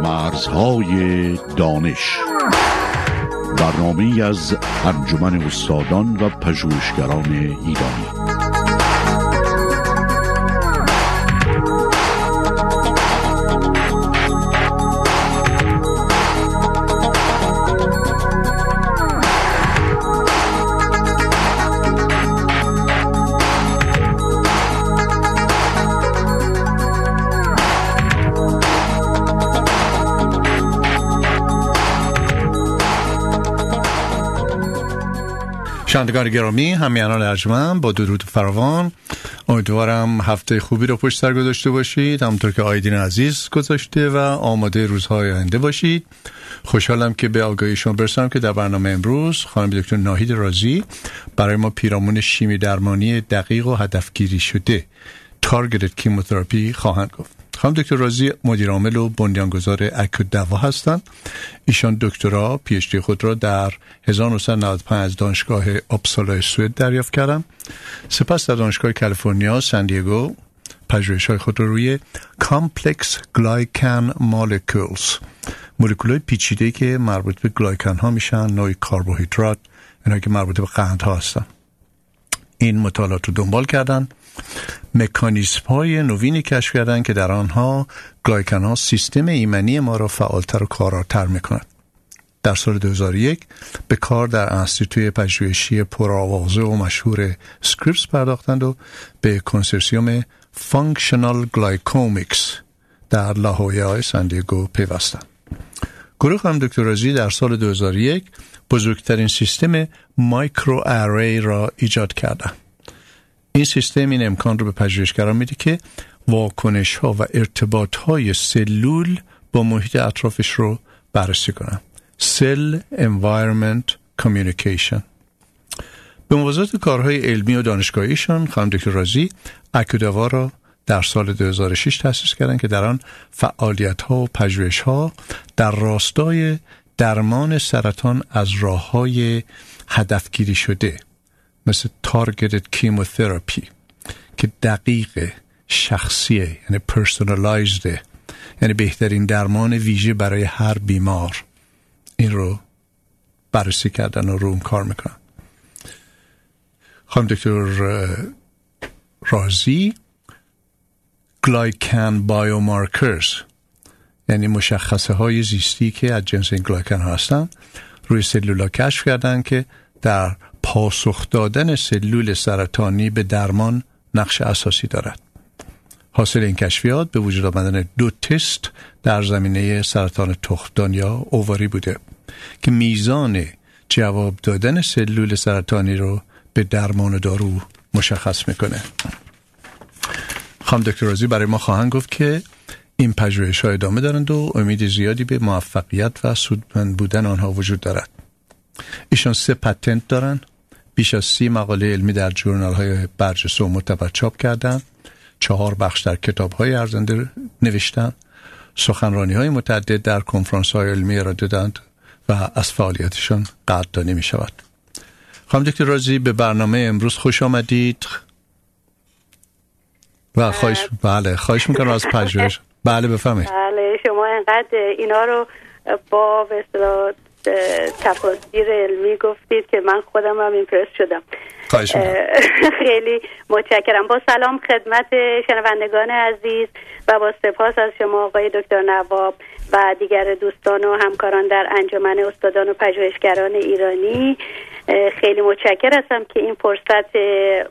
مرزهای دانش. برنامه از انجمن استادان و پژوهشگران ایرانی. شنوندگان گرامی همیانان ارجمن با درود فراوان. امیدوارم هفته خوبی رو پشت سر گذاشته باشید. همونطور که آیدین عزیز گذاشته و آماده روزهای آینده باشید. خوشحالم که به آگاهی شما برسم که در برنامه امروز خانم دکتر ناهید رازی برای ما پیرامون شیمی درمانی دقیق و هدفگیری شده تارگتد کیموتراپی خواهند گفت. خانم دکتر رازی مدیر عامل و بنیانگذار اکو دوا هستند ایشان دکترا پی خود را در 1995 از دانشگاه اپسالا سوئد دریافت کردم سپس در دانشگاه کالیفرنیا سندیگو پژوهش های خود را روی complex glycan molecules مولکولای پیچیده که مربوط به glycan ها میشن نوع کربوهیدرات اینا که مربوط به قند ها هستن. این مطالعات رو دنبال کردن. مکانیسم های نوینی کشف کردن که در آنها glycan ها سیستم ایمنی ما را فعالتر و کاراتر می‌کنند. در سال 2001 به کار در انستیتوی پژوهشی پرآوازه و مشهور سکریپس پرداختند و به کنسرسیوم Functional Glycomics در لاهویا سندیگو پیوستند. گروه خانم دکتر رازی در سال 2001 بزرگترین سیستم microarray را ایجاد کردند. این سیستم این امکان رو به پژوهشگران میده که واکنش ها و ارتباط های سلول با محیط اطرافش رو بررسی کنن. سل Environment Communication. به موازات کارهای علمی و دانشگاهیشان خانم دکتر رازی اکودوا را در سال 2006 تأسیس کردند که در آن فعالیت ها و پژوهش ها در راستای درمان سرطان از راه های هدفگیری شده مثل targeted chemotherapy که دقیق شخصیه یعنی personalized ه یعنی بهترین درمان ویژه برای هر بیمار. این رو بررسی کردن و روش کار می‌کنن. خانم دکتر رازی glycan biomarkers یعنی مشخصه های زیستی که از جنس این glycan هستن روی سلولا کشف کردن که در پاسخ دادن سلول سرطانی به درمان نقش اساسی دارد. حاصل این کشفیات به وجود آمدن دو تست در زمینه سرطان تختان یا اوواری بوده که میزان جواب دادن سلول سرطانی رو به درمان دارو مشخص می‌کنه. خانم دکتر رازی برای ما خواهند گفت که این پژوهش ها ادامه دارند و امید زیادی به موفقیت و سودمند بودن آنها وجود دارد. ایشان سه پتنت دارن بیش از سی مقاله علمی در جورنال های برجسته و معتبر چاپ کردن. چهار بخش در کتاب های ارزنده نوشتن. سخنرانی های متعدد در کنفرانس های علمی را دادند و از فعالیتشان قدردانی می شود خانم دکتر رازی به برنامه امروز خوش آمدید. و خواهش بله خواهش می‌کنم از پژوهش. بله بفهمید بله شما انقدر اینا رو با به تفاصیل علمی گفتید که من خودم هم ایمپرس شدم. خیلی متشکرم. با سلام خدمت شنوندگان عزیز و با سپاس از شما آقای دکتر نواب و دیگر دوستان و همکاران در انجمن استادان و پژوهشگران ایرانی. خیلی متشکر هستم که این فرصت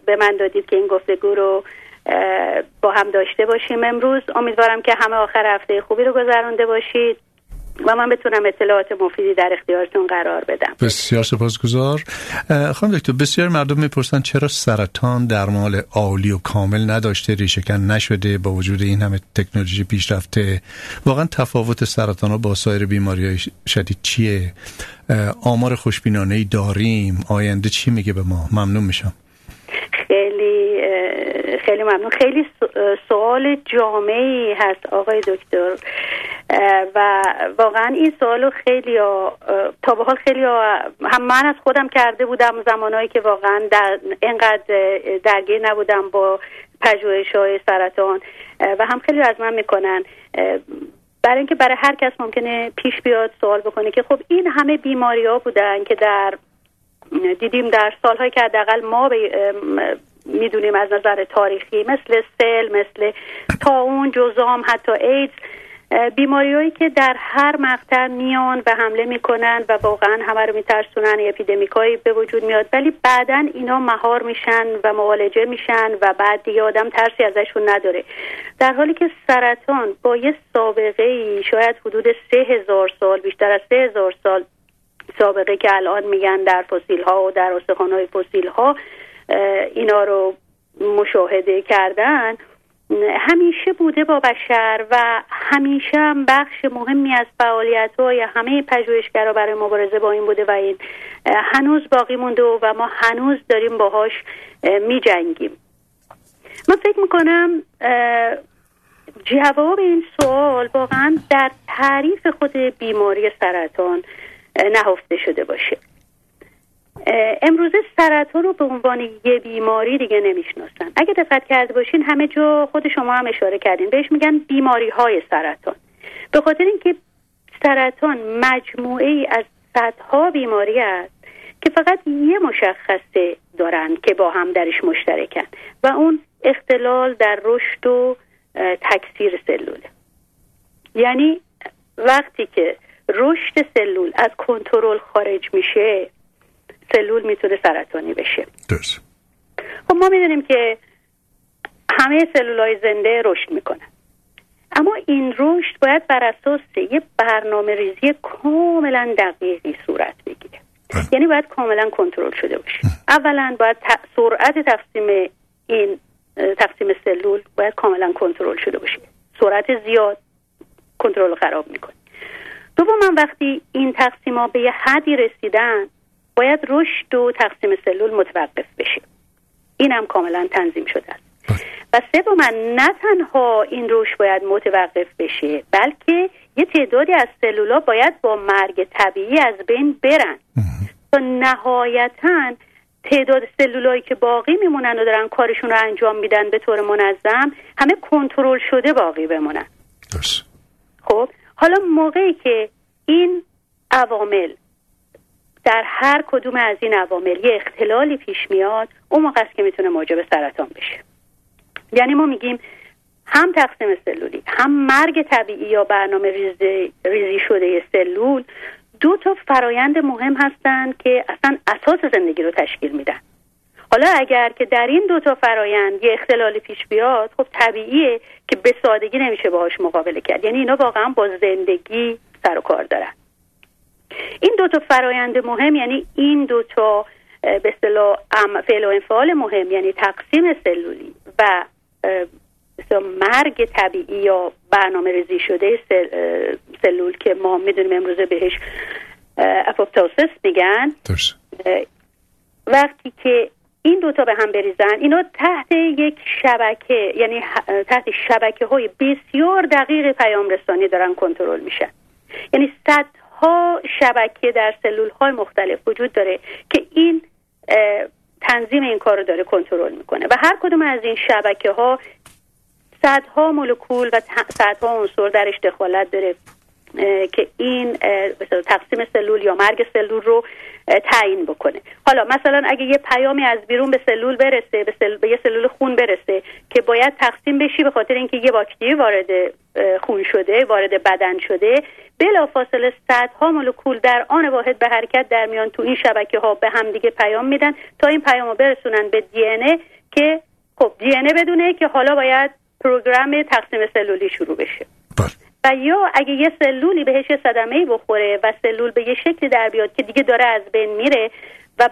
به من دادید که این گفتگو رو با هم داشته باشیم امروز. امیدوارم که همه آخر هفته خوبی رو گذرانده باشید. و من بتونم اطلاعات مفیدی در اختیارتون قرار بدم. بسیار سپاسگزار. خانم دکتر بسیار مردم می‌پرسن چرا سرطان درمان عالی و کامل نداشته؟ ریشهکن نشده با وجود این همه تکنولوژی پیشرفته. واقعا تفاوت سرطان ها با سایر بیماری های شدید چیه؟ آمار خوشبینانه ای داریم. آینده چی میگه به ما؟ ممنون میشم. خیلی خیلی ممنون. خیلی سوال جامعی هست آقای دکتر. و واقعا این سوالو خیلی تا به حال خیلی هم من از خودم کرده بودم زمانهایی که واقعا در اینقدر درگیر نبودم با پژوهش های سرطان و هم خیلی از من می‌کنن برای اینکه برای هر کس ممکنه پیش بیاد سوال بکنه که خب این همه بیماری ها بودن که در دیدیم در سالهایی که حداقل ما می‌دونیم از نظر تاریخی مثل سل مثل تاون جزام حتی ایدز بیماریهایی که در هر مقطع میان و حمله می‌کنن و واقعا همه رو میترسونن اپیدمیکایی به وجود میاد. ولی بعدا اینا مهار میشن و معالجه میشن و بعد دیگه آدم ترسی ازشون نداره. در حالی که سرطان با یه سابقه ای شاید حدود سه هزار سال بیشتر از سه هزار سال سابقه که الان میگن در فسیل ها و در استخوان های فسیل ها اینا رو مشاهده کردن همیشه بوده با بشر و همیشه هم بخش مهمی از فعالیت های همه پژوهشگرا برای مبارزه با این بوده و این هنوز باقی مونده و ما هنوز داریم باهاش می جنگیم من فکر می‌کنم جواب این سوال واقعا در تعریف خود بیماری سرطان نهفته شده باشه. امروزه سرطان رو به عنوان یه بیماری دیگه نمی‌شناسن. اگه دقت کرده باشین همه جا خود شما هم اشاره کردین. بهش میگن بیماری های سرطان. به خاطر اینکه سرطان مجموعه ای از صدها بیماری است که فقط یه مشخصه دارن که با هم درش مشترکن و اون اختلال در رشد و تکثیر سلوله یعنی وقتی که رشد سلول از کنترل خارج میشه سلول می‌تونه سرطانی بشه. درست. خب ما می‌دونیم که همه سلول های زنده رشد می‌کنن. اما این رشد باید بر اساس یه برنامه ریزی کاملا دقیقی صورت بگیره. بله. یعنی باید کاملا کنترل شده باشه. اولا باید سرعت تقسیم این تقسیم سلول باید کاملا کنترل شده باشه. سرعت زیاد کنترل خراب می‌کنه. دوم وقتی این تقسیم ها به یه حدی رسیدن باید رشد و تقسیم سلول متوقف بشه. این هم کاملا تنظیم شده است. و سوم نه تنها این رشد باید متوقف بشه بلکه یه تعدادی از سلولا باید با مرگ طبیعی از بین برن. تا نهایتا تعداد سلولایی که باقی میمونن و دارن کارشون رو انجام میدن به طور منظم همه کنترل شده باقی بمونن. خب حالا موقعی که این عوامل در هر کدوم از این عوامل یه اختلالی پیش میاد اون موقع است که می‌تونه موجب سرطان بشه. یعنی ما میگیم هم تقسیم سلولی هم مرگ طبیعی یا برنامه ریزی, ریزی شده سلول دو تا فرایند مهم هستند که اصلا اساس زندگی رو تشکیل میدن. حالا اگر که در این دو تا فرایند یه اختلالی پیش بیاد خب طبیعیه که به سادگی نمیشه باهاش مقابله کرد. یعنی اینا واقعا با زندگی سر و کار دارن. این دو تا فرایند مهم یعنی این دو تا به اصطلاح فعل و انفعال مهم یعنی تقسیم سلولی و مرگ طبیعی یا برنامه ریزی شده سلول که ما می‌دونیم امروزه بهش apoptosis میگن. وقتی که این دوتا به هم بریزن اینا تحت یک شبکه یعنی تحت شبکه های بسیار دقیق پیام رسانی دارن کنترل میشن. یعنی صدها شبکه در سلول های مختلف وجود داره که این تنظیم این کار رو داره کنترل می‌کنه. و هر کدوم از این شبکه ها صدها مولکول و صدها عنصر درش دخالت داره. که این تقسیم سلول یا مرگ سلول رو تعیین بکنه حالا مثلا اگه یه پیامی از بیرون به سلول برسه به, سل... به یه سلول خون برسه که باید تقسیم بشی به خاطر اینکه یه باکتری وارد خون شده وارد بدن شده بلافاصله صدها مولکول در آن واحد به حرکت در میان تو این شبکه ها به همدیگه پیام میدن تا این پیام رو برسونن به دی که خب دی بدونه که حالا باید پروگرام تقسیم سلولی شروع بشه بله. و یا اگه یه سلولی بهش یه صدمه بخوره و سلول به یه شکلی در بیاد که دیگه داره از بین میره و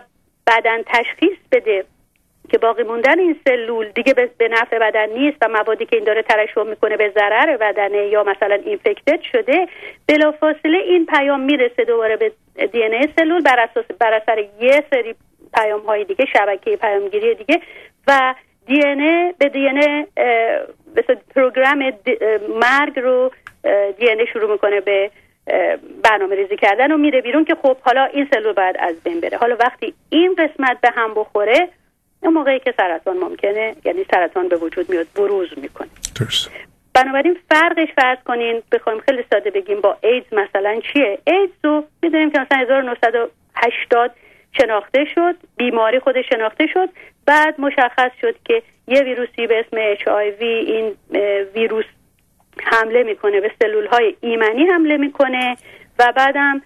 بدن تشخیص بده که باقی موندن این سلول دیگه به نفع بدن نیست و موادی که این داره ترشح می‌کنه به ضرر بدنه یا مثلا اینفکتد شده بلافاصله این پیام می‌رسه دوباره به دی ان سلول بر اساس بر اثر یه سری پیام های دیگه شبکه پیامگیری دیگه و دی به دی پروگرام مرگ رو دی شروع می‌کنه به برنامه ریزی کردن و میره بیرون که خب حالا این سلول باید از بین بره. حالا وقتی این قسمت به هم بخوره اون موقعی که سرطان ممکنه یعنی سرطان به وجود میاد بروز می‌کنه. درست. بنابراین فرقش فرض کنین بخوایم خیلی ساده بگیم با ایدز مثلا چیه؟ ایدز رو می‌دونیم که مثلا 1980 شناخته شد بیماری خودش شناخته شد بعد مشخص شد که یه ویروسی به اسم HIV این ویروس حمله می‌کنه به سلول های ایمنی حمله می‌کنه و بعدم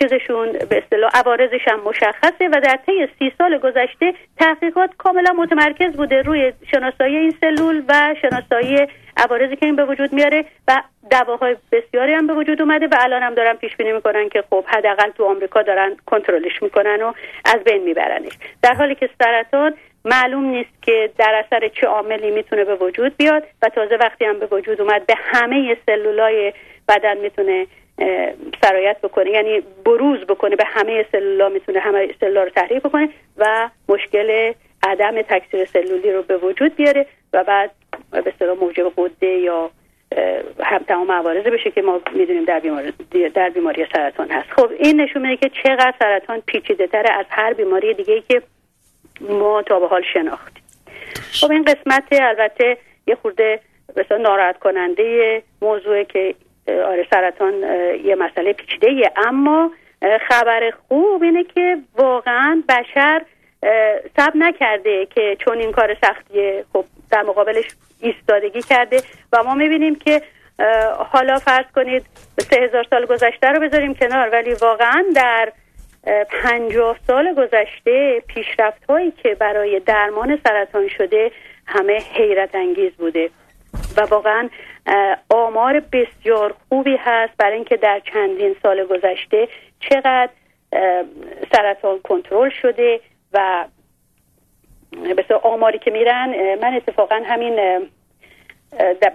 چیزشون به اصطلاح عوارضش هم مشخصه و در طی سی سال گذشته تحقیقات کاملا متمرکز بوده روی شناسایی این سلول و شناسایی عوارضی که این به وجود میاره و دواهای بسیاری هم به وجود اومده و الان هم دارن پیش بینی می‌کنن که خب حداقل تو آمریکا دارن کنترلش می‌کنن و از بین میبرنش. در حالی که سرطان معلوم نیست که در اثر چه عاملی می‌تونه به وجود بیاد و تازه وقتی هم به وجود اومد به همه سلولای بدن می‌تونه سرایت بکنه. یعنی بروز بکنه. به همه سلولا می‌تونه همه سلولا رو تحریک بکنه و مشکل عدم تکثیر سلولی رو به وجود بیاره و بعد به اصطلاح موجب قده یا هم تمام عوارض بشه که ما می‌دونیم در بیماری در بیماری سرطان هست. خب این نشون میده که چقدر سرطان پیچیده تره از هر بیماری دیگه که ما تا به حال شناختیم خب این قسمت البته یه خورده مثلا ناراحت کننده موضوع که آره سرطان یه مسئله پیچیده اما خبر خوب اینه که واقعا بشر سب نکرده که چون این کار سختیه خب در مقابلش ایستادگی کرده و ما می‌بینیم که حالا فرض کنید سه هزار سال گذشته رو بذاریم کنار ولی واقعا در پنجاه سال گذشته پیشرفت هایی که برای درمان سرطان شده همه حیرت انگیز بوده. و واقعا آمار بسیار خوبی هست برای اینکه در چندین سال گذشته چقدر سرطان کنترل شده و بسیار آماری که میرن. من اتفاقا همین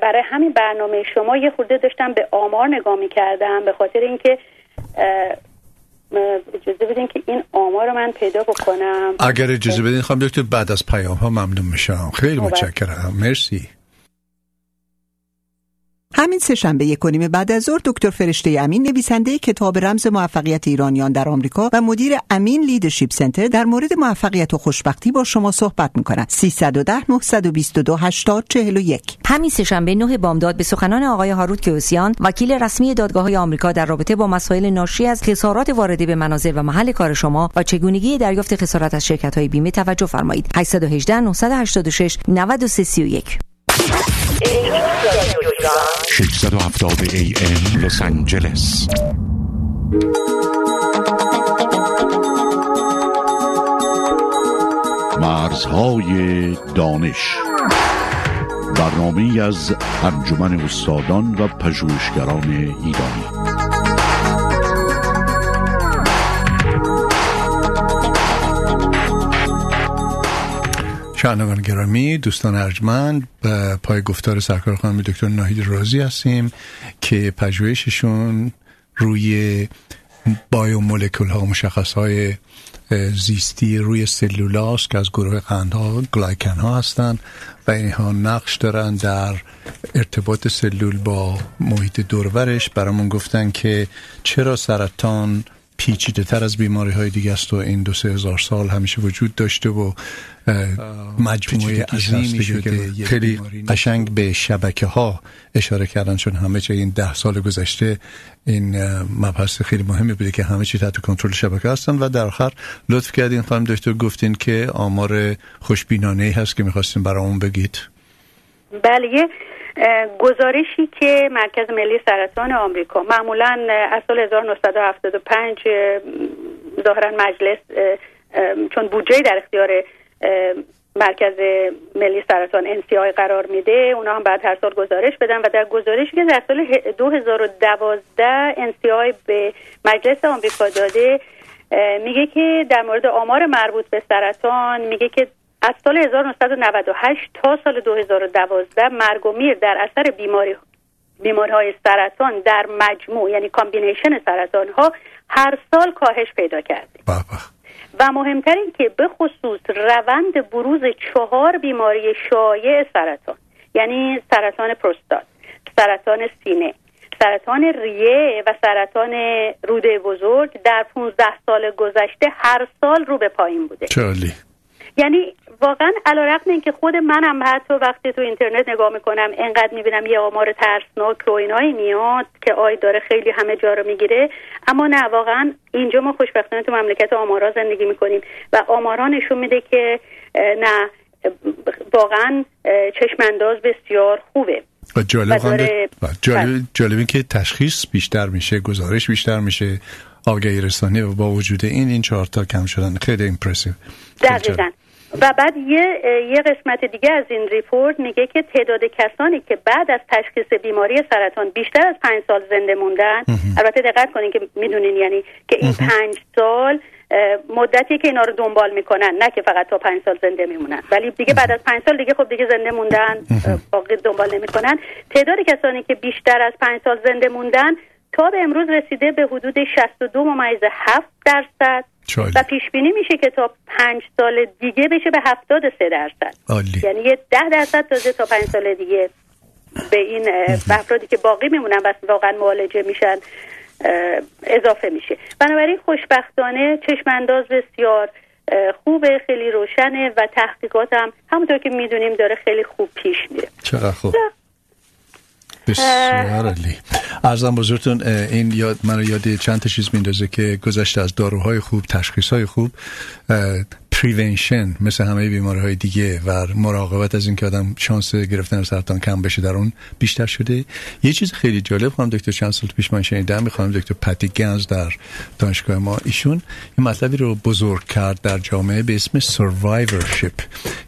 برای همین برنامه شما یه خورده داشتم به آمار نگاه می‌کردم به خاطر اینکه اجازه بدین که این آمار رو من پیدا بکنم. اگر اجازه بدین خواهم دکتر بعد از پیام ها ممنون میشم. خیلی متشکرم. مرسی. همین سهشنبه یک نیم بعد از ظهر دکتر فرشته امین نویسنده کتاب رمز موفقیت ایرانیان در آمریکا و مدیر امین لیدرشپ سنتر در مورد موفقیت و خوشبختی با شما صحبت می‌کنند 310 922 80 41 همین سهشنبه نه بامداد به سخنان آقای هاروت کیوسیان وکیل رسمی دادگاه های آمریکا در رابطه با مسائل ناشی از خسارات وارده به منازل و محل کار شما و چگونگی دریافت خسارت از شرکت های بیمه توجه فرمایید. 818 986 9331 670 AM لس آنجلس مرزهای دانش. برنامه از انجمن استادان و پژوهشگران ایرانی. شنوندگان گرامی دوستان ارجمند به پای گفتار سرکار خانم دکتر ناهید رازی هستیم که پژوهششون روی بایومولکول ها مشخص های زیستی روی سلولاس که از گروه قندها گلایکن ها هستند و اینها نقش دارن در ارتباط سلول با محیط دورورش. برامون گفتن که چرا سرطان پیچیده تر از بیماری های دیگه است و این دو سه هزار سال همیشه وجود داشته و مجموعه عظیمی شده خیلی قشنگ به شبکه ها اشاره کردن چون همه چه این ده سال گذشته این مبحث خیلی مهمی بوده که همه چی تحت کنترل شبکه هستن و در آخر لطف کردین خانم دکتر گفتین که آمار خوشبینانه هست که می‌خواستین برامون بگید. بله گزارشی که مرکز ملی سرطان آمریکا معمولا از سال 1975 ظاهرا مجلس چون بودجه در اختیار مرکز ملی سرطان NCI قرار میده اونا هم بعد هر سال گزارش بدن و در گزارشی که در سال 2012 NCI به مجلس آمریکا داده میگه که در مورد آمار مربوط به سرطان میگه که از سال 1998 تا سال 2012 مرگ و میر در اثر بیماری بیماری های سرطان در مجموع یعنی combination سرطان ها هر سال کاهش پیدا کرده. بابا. و مهمتر این که به خصوص روند بروز چهار بیماری شایع سرطان یعنی سرطان پروستات سرطان سینه سرطان ریه و سرطان روده بزرگ در 15 سال گذشته هر سال رو به پایین بوده. چالی یعنی واقعا علیرغم اینکه خود منم حتی وقتی تو اینترنت نگاه می‌کنم انقدر می‌بینم یه آمار ترسناک و اینایی میاد که آی داره خیلی همه جا رو می‌گیره. اما نه واقعا اینجا ما خوشبختانه تو مملکت آمارا زندگی می‌کنیم و آمارا نشون میده که نه واقعا چشمانداز بسیار خوبه. و جالب, جالب, جالب که تشخیص بیشتر میشه گزارش بیشتر میشه. آگاهی رسانی و با وجود این این چهار تا کم شدن. خیلی impressive دقیقا. و بعد یه یه قسمت دیگه از این report میگه که تعداد کسانی که بعد از تشخیص بیماری سرطان بیشتر از پنج سال زنده موندن. البته دقت کنین که می‌دونین یعنی که این پنج سال مدتی که اینا رو دنبال می‌کنن نه که فقط تا پنج سال زنده میمونن. ولی دیگه بعد از پنج سال دیگه خب دیگه زنده موندن باقی دنبال نمی‌کنن. تعداد کسانی که بیشتر از پنج سال زنده موندن تا به امروز رسیده به حدود 62 ممیز 7 درصد. و پیش بینی میشه که تا پنج سال دیگه بشه به 73 درصد. یعنی یه 10 درصد تازه تا پنج سال دیگه به این افرادی که باقی میمونن و واقعا معالجه میشن اضافه میشه. بنابراین خوشبختانه چشمانداز بسیار خوبه خیلی روشنه و تحقیقات هم همونطور که می‌دونیم داره خیلی خوب پیش میره. چقدر خوب. بسیار علی ارزم بزرگتون این یاد من یاد چند تا چیز میندازه که گذشته از داروهای خوب تشخیص های خوب پریونشن مثل همه بیماری های دیگه و مراقبت از اینکه آدم شانس گرفتن سرطان کم بشه در اون بیشتر شده. یه چیز خیلی جالب خانم دکتر چند سال پیش من شنیدم خانم دکتر پتی گنز در دانشگاه ما ایشون این مطلبی رو بزرگ کرد در جامعه به اسم survivorship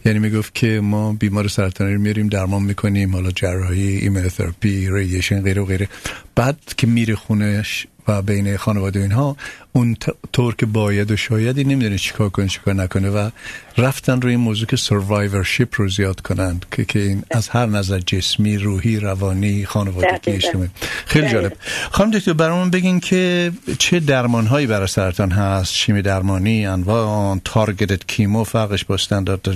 یعنی می‌گفت که ما بیمار سرطانی رو میاریم درمان می‌کنیم حالا جراحی immunotherapy radiation غیره و غیره. بعد که میره خونش و بین خانواده اینها اون طور که باید و شاید نمی‌دونه چیکار کنه چیکار نکنه و رفتن روی این موضوع که survivorship رو زیاد کنند که, که این از هر نظر جسمی روحی روانی خانوادگی اجتماعی. خیلی جالب. خانم دکتر برامون بگین که چه درمان هایی برای سرطان هست؟ شیمی درمانی انواع targeted chemo فرقش با standard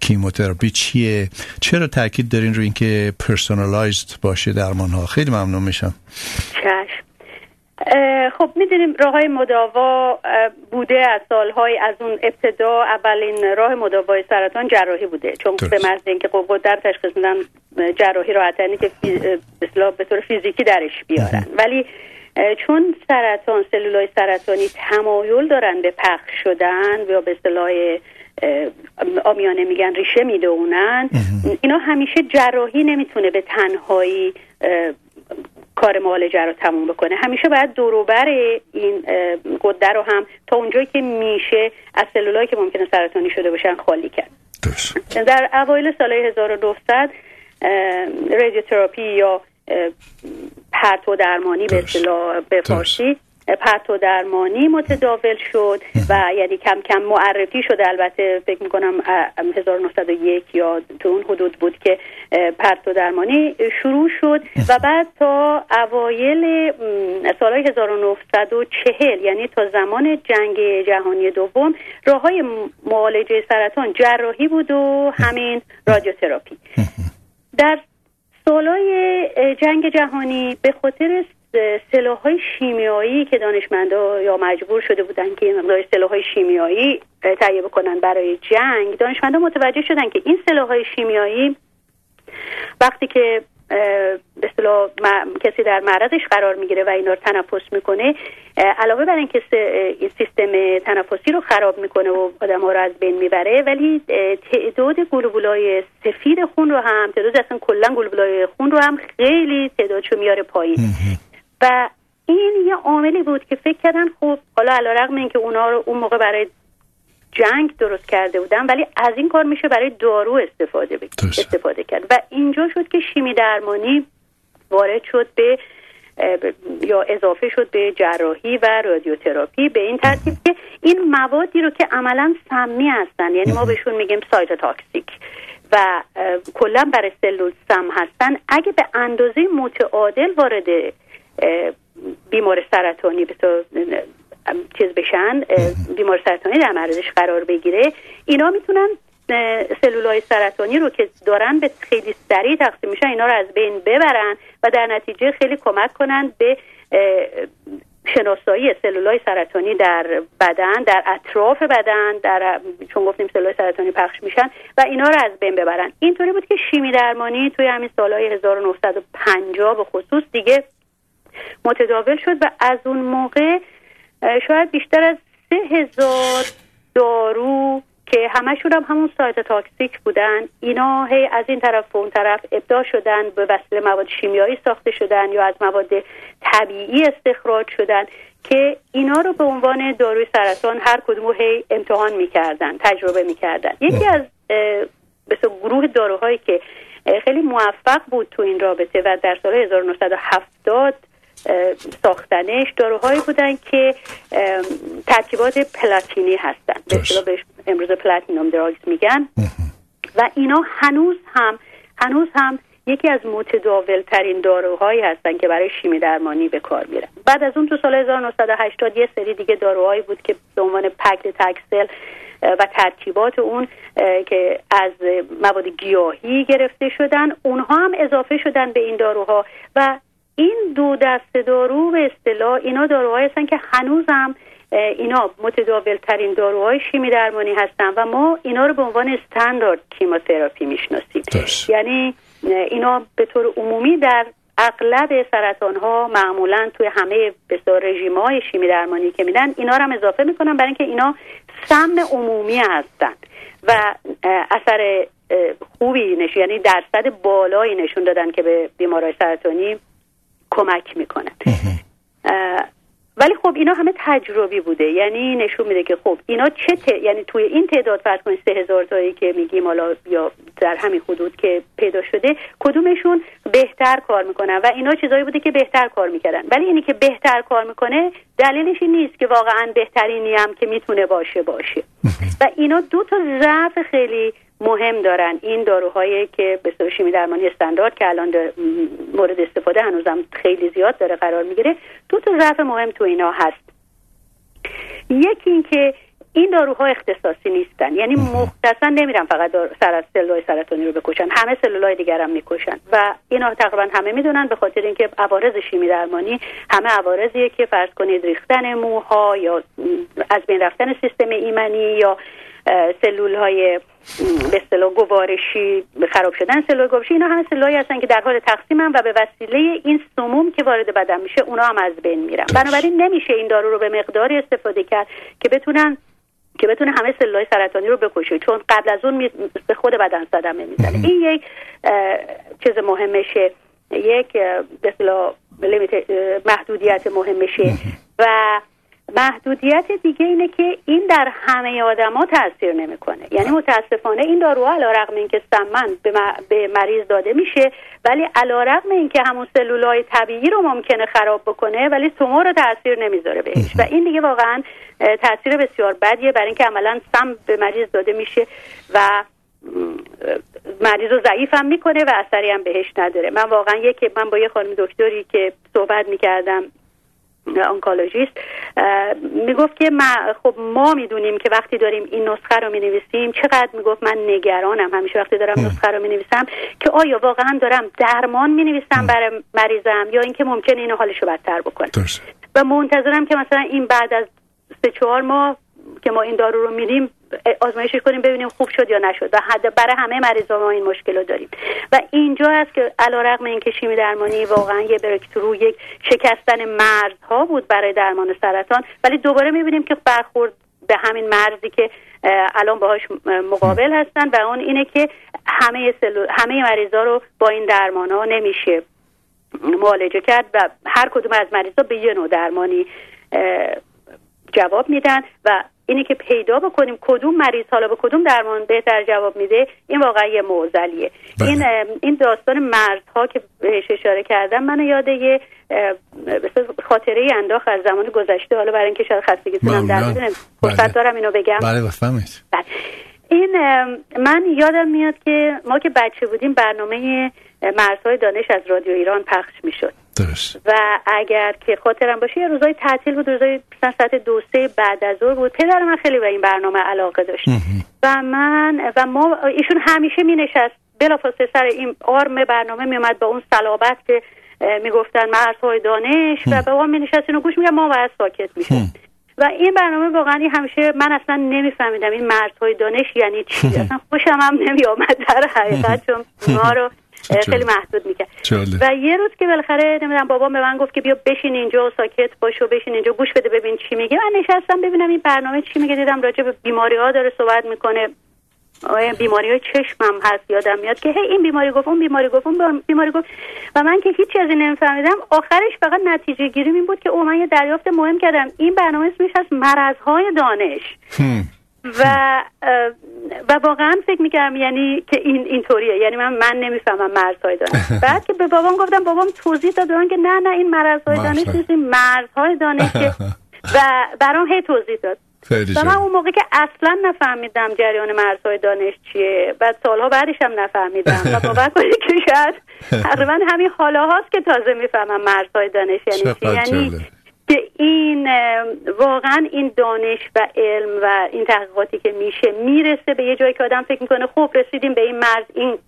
chemotherapy چیه؟ چرا تاکید دارین روی اینکه personalized باشه درمان ها خیلی ممنون میشم. چشم. خب می‌دونیم راه های مداوا بوده از سالهای از اون ابتدا اولین راه مداوای سرطان جراحی بوده. چون به محض اینکه غده تشخیص میدن جراحی راحتنی که به طور فیزیکی درش بیارن ولی چون سرطان سلولای سرطانی تمایل دارن به پخش شدن یا به اصطلاح آمیانه میگن ریشه می‌دونن اینا همیشه جراحی نمی‌تونه به تنهایی کار معالجه رو تموم بکنه. همیشه باید دوروبر این قده رو هم تا اونجایی که میشه از سلولایی که ممکنه سرطانی شده باشن خالی کرد. در اوایل سال 1900 رادیوتراپی یا پرتو درمانی به اصطلاح به فارسی پرتو درمانی متداول شد و یعنی کم کم معرفی شده. البته فکر می‌کنم 1901 یا تو اون حدود بود که پرتو درمانی شروع شد و بعد تا اوایل سالهای 1940 یعنی تا زمان جنگ جهانی دوم راه های معالجه سرطان جراحی بود و همین رادیوتراپی. در سالهای جنگ جهانی به خاطر سلاح های شیمیایی که دانشمندا یا مجبور شده بودن که مقدار سلاح های شیمیایی تهیه بکنن برای جنگ دانشمندا متوجه شدن که این سلاح های شیمیایی وقتی که به اصطلاح کسی در معرضش قرار می‌گیره و اینا رو تنفس می‌کنه علاوه بر اینکه سیستم تنفسی رو خراب می‌کنه و آدم ها رو از بین می‌بره ولی تعداد گلوبولای سفید خون رو هم تعداد اصلا کلا گلوبولای خون رو هم خیلی تعدادشو میاره پایین. و این یه عاملی بود که فکر کردن خب حالا علا رقم این که اونا رو اون موقع برای جنگ درست کرده بودن ولی از این کار میشه برای دارو استفاده استفاده کرد. و اینجا شد که شیمی درمانی وارد شد به یا اضافه شد به جراحی و رادیوتراپی به این ترتیب که این موادی رو که عملا سمی هستن یعنی ما بهشون میگیم cytotoxic و کلا برای سلول سم هستن اگه به اندازه متعادل وارد بیمار سرطانی به چیز بشن بیمار سرطانی در معرضش قرار بگیره. اینا می‌تونن سلولای سرطانی رو که دارن به خیلی سریع تقسیم میشن اینا رو از بین ببرن و در نتیجه خیلی کمک کنن به شناسایی سلولای سرطانی در بدن در اطراف بدن در چون گفتیم سلولای سرطانی پخش میشن و اینا رو از بین ببرن. اینطوری بود که شیمی درمانی توی همین سالهای 1950 به خصوص دیگه متداول شد و از اون موقع شاید بیشتر از سه هزار دارو که همشون هم همون سایت تاکسیک بودن اینا هی از این طرف و اون طرف ابداع شدن به وسیله مواد شیمیایی ساخته شدن یا از مواد طبیعی استخراج شدن که اینا رو به عنوان داروی سرطان هر کدوم هی امتحان می‌کردن تجربه می‌کردن. یکی از مثل گروه داروهایی که خیلی موفق بود تو این رابطه و در سال 1970 ساختنش داروهایی بودن که ترکیبات پلاتینی هستن. به بهش امروز پلاتینوم دراگز میگن. و اینا هنوز هم هنوز هم یکی از متداول ترین داروهایی هستن که برای شیمی درمانی به کار میرن. بعد از اون تو سال 1980 یه سری دیگه داروهایی بود که به عنوان پکت تکسل و ترکیبات اون که از مواد گیاهی گرفته شدن اونها هم اضافه شدن به این داروها و این دو دست دارو به اصطلاح اینا داروهایی هستن که هنوزم اینا متداول ترین داروهای شیمی درمانی هستن و ما اینا رو به عنوان استاندارد کیموتراپی می‌شناسیم. یعنی اینا به طور عمومی در اغلب سرطان ها معمولا توی همه بسیار رژیم های شیمی درمانی که میدن اینا رو هم اضافه می‌کنن برای اینکه اینا سم عمومی هستن و اثر خوبی نشون یعنی درصد بالایی نشون دادن که به بیمارای سرطانی کمک می‌کنن ولی خب اینا همه تجربی بوده. یعنی نشون میده که خب اینا چه یعنی توی این تعداد فرض کنید سه هزار تایی که میگیم حالا یا در همین حدود که پیدا شده کدومشون بهتر کار می‌کنن و اینا چیزایی بوده که بهتر کار می‌کردن. ولی اینی که بهتر کار می‌کنه دلیلش این نیست که واقعا بهترینی هم که می‌تونه باشه باشه. و اینا دو تا ضعف خیلی مهم دارن. این داروهایی که به شیمی درمانی استاندارد که الان مورد استفاده هنوزم خیلی زیاد داره قرار می‌گیره دو تا ضعف مهم تو اینا هست. یکی اینکه این داروها اختصاصی نیستن. یعنی مختصا نمیرن فقط سر سلولای سرطانی رو بکشن. همه سلولای دیگر هم می‌کشن. و اینا تقریبا همه می‌دونن به خاطر اینکه عوارض شیمی درمانی. همه عوارضیه که فرض کنید ریختن موها یا از بین رفتن سیستم ایمنی یا سلول های به اصطلاح گوارشی خراب شدن سلول گوارشی اینا همه سلولایی هستن که در حال تقسیم هم و به وسیله این سموم که وارد بدن میشه اونا هم از بین میرن. بنابراین نمیشه این دارو رو به مقداری استفاده کرد که بتونن که بتونه همه سلولای سرطانی رو بکشه چون قبل از اون به خود بدن صدمه می‌زنه. این یک چیز مهمشه. یک به محدودیت مهمشه. و محدودیت دیگه اینه که این در همه آدما تاثیر نمی‌کنه. یعنی متاسفانه این داروها علیرغم اینکه سمن به مریض داده میشه ولی علیرغم اینکه همون سلولای طبیعی رو ممکنه خراب بکنه ولی تومور رو تاثیر نمی‌ذاره بهش. و این دیگه واقعا تاثیر بسیار بدیه. برای اینکه عملا سم به مریض داده میشه و مریض رو ضعیف هم می‌کنه و اثری هم بهش نداره. من واقعا یک من با یه خانم دکتری که صحبت می‌کردم آنکولوژیست می‌گفت که ما خب ما می‌دونیم که وقتی داریم این نسخه رو می نویسیم چقدر؟ می‌گفت من نگرانم. همیشه وقتی دارم نسخه رو می نویسم که آیا واقعا دارم درمان می نویسم برای مریضم یا اینکه ممکنه اینو حالش رو بدتر بکنه. و منتظرم که مثلا این بعد از سه چهار ماه که ما این دارو رو میدیم آزمایشش کنیم ببینیم خوب شد یا نشد. و حد برای همه مریضا ما این مشکل رو داریم. و اینجا است که علیرغم اینکه شیمی درمانی واقعا یه برکترو یک شکستن مرزها بود برای درمان سرطان. ولی دوباره می‌بینیم که برخورد به همین مرزی که الان باهاش مقابل هستن. و اون اینه که همه سلو... همه مریضا رو با این درمان ها نمیشه معالجه کرد و هر کدوم از مریضا به یه نوع درمانی جواب میدن. و اینی که پیدا بکنیم کدوم مریض حالا به کدوم درمان بهتر جواب میده این واقعا یه معضلیه. بله. این این داستان مرزها که بهش اشاره کردم منو یاد یه خاطره انداخت از زمان گذشته. حالا برای اینکه شاید خستگی در فرصت بله. دارم اینو بگم. بله بفهمید بله. این من یادم میاد که ما که بچه بودیم برنامه مرزهای دانش از رادیو ایران پخش می‌شد. و اگر که خاطرم باشه یه روزای تعطیل بود روزای ساعت دو سه بعد از ظهر بود. پدر من خیلی به این برنامه علاقه داشت. و من و ما ایشون همیشه می نشست بلافاصله سر این آرم برنامه می اومد با اون صلابت که می‌گفتن مرزهای دانش و به می نشستین و گوش میگن ما باید ساکت میشیم. و این برنامه واقعا همیشه من اصلا نمیفهمیدم این مرزهای دانش یعنی چی. اصلا خوشم هم نمی آمد در حقیقت چون ما رو خیلی محدود می‌کرد. و یه روز که بالاخره نمی‌دونم بابا به من گفت که بیا بشین اینجا و ساکت باش و بشین اینجا گوش بده ببین چی میگه. من نشستم ببینم این برنامه چی میگه. دیدم راجع به بیماری ها داره صحبت می‌کنه. بیماری های چشمم هست یادم میاد که هی این بیماری گفت اون بیماری گفت اون بیماری گفت. و من که هیچ چیزی نمیفهمیدم. آخرش فقط نتیجه گیری این بود که او من یه دریافت مهم کردم. این برنامه اسمش هست مرضهای دانش. و و واقعا فکر می‌کردم یعنی که این اینطوریه یعنی من من نمی‌فهمم مرزهای دانش. بعد که به بابام گفتم بابام توضیح داد که نه نه این مرزهای دانش نیست این مرزهای دانش و برام هی توضیح داد. و من اون موقع که اصلا نفهمیدم جریان مرزهای دانش چیه. بعد سالها بعدش هم نفهمیدم. و باور کنید که شاید تقریبا همین حالا هاست که تازه می‌فهمم مرزهای دانش یعنی چی یعنی که این واقعا این دانش و علم و این تحقیقاتی که میشه می‌رسه به یه جایی که آدم فکر می‌کنه خب رسیدیم به این مرز این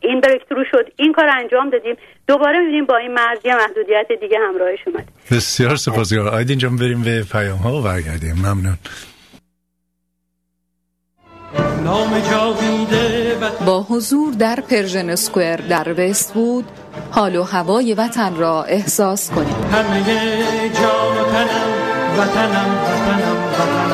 این بریکترو شد این کار انجام دادیم. دوباره می‌بینیم با این مرز یه محدودیت دیگه همراهش اومد بسیار سپاسگزارم آیدین جان بریم به پیام ها و برگردیم. ممنون. با حضور در پرژن اسکوئر در وست وود حال و هوای وطن را احساس کنید. همه جان و تنم وطنم وطنم وطنم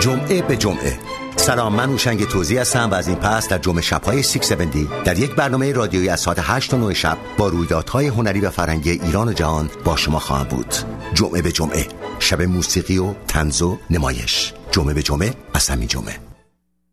جمعه به جمعه. سلام من هوشنگ توزیع هستم و از این پس در جمعه شبهای 670 در یک برنامه رادیویی از ساعت 8 تا 9 شب با رویدادهای هنری و فرهنگی ایران و جهان با شما خواهم بود. جمعه به جمعه. شب موسیقی و طنز و نمایش. جمعه به جمعه از همین جمعه.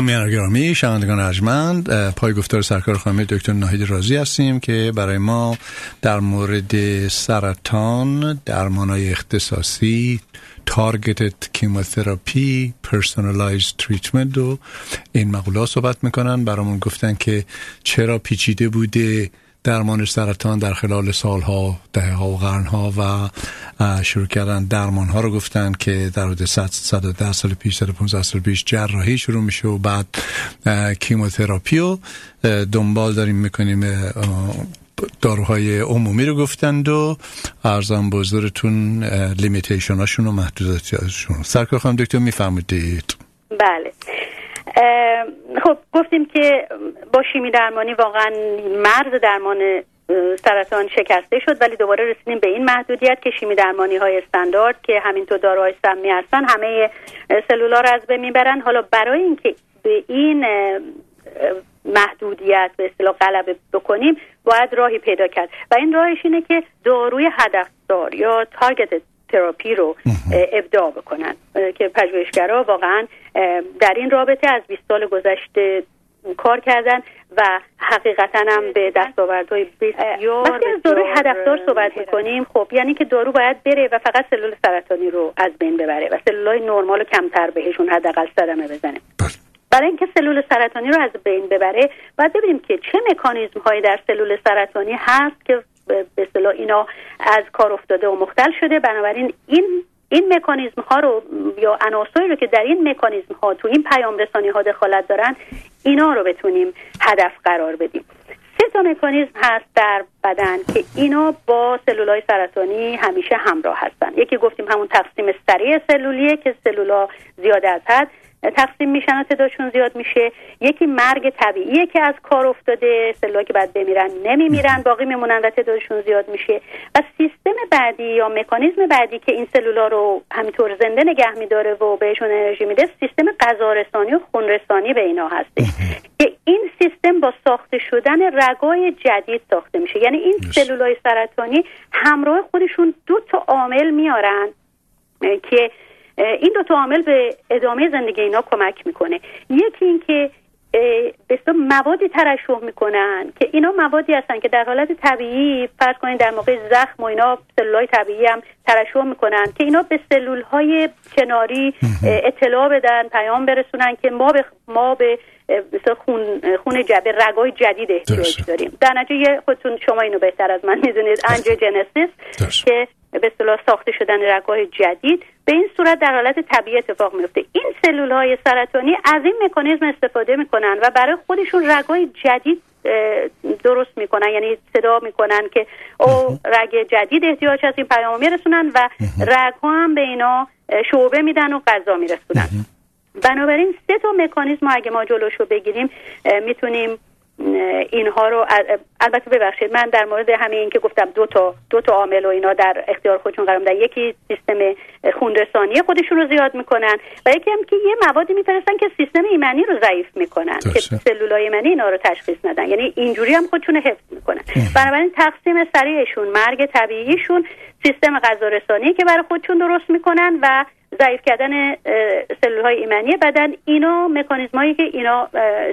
همیان گرامی شنوندگان ارجمند پای گفتار سرکار خانم دکتر ناهید رازی هستیم که برای ما در مورد سرطان درمانای اختصاصی targeted chemotherapy personalized treatment و این مقوله صحبت می‌کنن. برامون گفتن که چرا پیچیده بوده درمان سرطان در خلال سالها دهه ها و قرنها و شروع کردن درمان ها رو گفتن که در حدود 110 سال پیش 115 سال پیش جراحی شروع میشه و بعد chemotherapy و دنبال داریم می‌کنیم داروهای عمومی رو گفتند و ارزان بزرگتون لیمیتیشن هاشون و محدودیتشون سرکار خانم دکتر میفهمدید بله. خب گفتیم که با شیمی درمانی واقعا مرز درمان سرطان شکسته شد ولی دوباره رسیدیم به این محدودیت که شیمی درمانی های استاندارد که همینطور داروهای سمی هستن همه سلولا رو از بین می‌برن. حالا برای اینکه به این محدودیت به اصطلاح غلبه بکنیم باید راهی پیدا کرد. و این راهش اینه که داروی هدفدار یا تارگت تراپی رو ابداع بکنن. که پژوهشگرا واقعا در این رابطه از 20 سال گذشته کار کردن و حقیقتا هم به دستاوردهای بسیار وقتی از داروی هدفدار صحبت می‌کنیم. خب یعنی که دارو باید بره و فقط سلول سرطانی رو از بین ببره و سلولای نرمال رو کمتر بهشون حداقل صدمه بزنه. بله. برای اینکه سلول سرطانی رو از بین ببره باید ببینیم که چه مکانیزم هایی در سلول سرطانی هست که به اصطلاح اینا از کار افتاده و مختل شده. بنابراین این این مکانیزم ها رو یا عناصری رو که در این مکانیزم ها تو این پیام رسانی ها دخالت دارن اینا رو بتونیم هدف قرار بدیم. سه تا مکانیزم هست در بدن که اینا با سلولای سرطانی همیشه همراه هستن. یکی گفتیم همون تقسیم سریع سلولیه که سلولا زیاد از حد تقسیم میشن و تعدادشون زیاد میشه. یکی مرگ طبیعیه که از کار افتاده سلولایی که بعد بمیرن نمیمیرن باقی میمونن و تعدادشون زیاد میشه. و سیستم بعدی یا مکانیزم بعدی که این سلولا رو همینطور زنده نگه میداره و بهشون انرژی میده سیستم غذارسانی و خونرسانی به اینا هسته که این سیستم با ساخته شدن رگای جدید ساخته میشه. یعنی این سلولای سرطانی همراه خودشون دو تا عامل میارن که این دو تا عامل به ادامه زندگی اینا کمک می‌کنه. یکی اینکه به موادی ترشح می‌کنن که اینا موادی هستن که در حالت طبیعی فرض کنید در موقع زخم و اینا سلول طبیعی هم ترشح می‌کنن که اینا به سلول های کناری اطلاع بدن پیام برسونن که ما به ما به خون خون جبه رگای جدید احتیاج داریم. در نتیجه خودتون شما اینو بهتر از من می‌دونید. انجیوجنسیس که به اصطلاح ساخته شدن رگای جدید به این صورت در حالت طبیعی اتفاق میفته این سلول های سرطانی از این مکانیزم استفاده می‌کنن و برای خودشون رگای جدید درست می‌کنن. یعنی صدا می‌کنن که او رگ جدید احتیاج هست این پیام میرسونن و رگ ها هم به اینا شعبه میدن و غذا میرسونن. بنابراین سه تا مکانیزم اگه ما جلوش رو بگیریم می‌تونیم اینها رو البته ببخشید من در مورد همه این که گفتم دو تا دو تا عامل و اینا در اختیار خودشون قرار میدن یکی سیستم خونرسانی خودشون رو زیاد می‌کنن و یکی هم که یه موادی میفرستن که سیستم ایمنی رو ضعیف می‌کنن که سلولای ایمنی اینا رو تشخیص ندن. یعنی اینجوری هم خودشون حفظ می‌کنن. بنابراین تقسیم سریعشون مرگ طبیعیشون سیستم غذارسانی که برای خودشون درست می‌کنن و ضعیف کردن سلول های ایمنی بدن اینا مکانیزمایی که اینا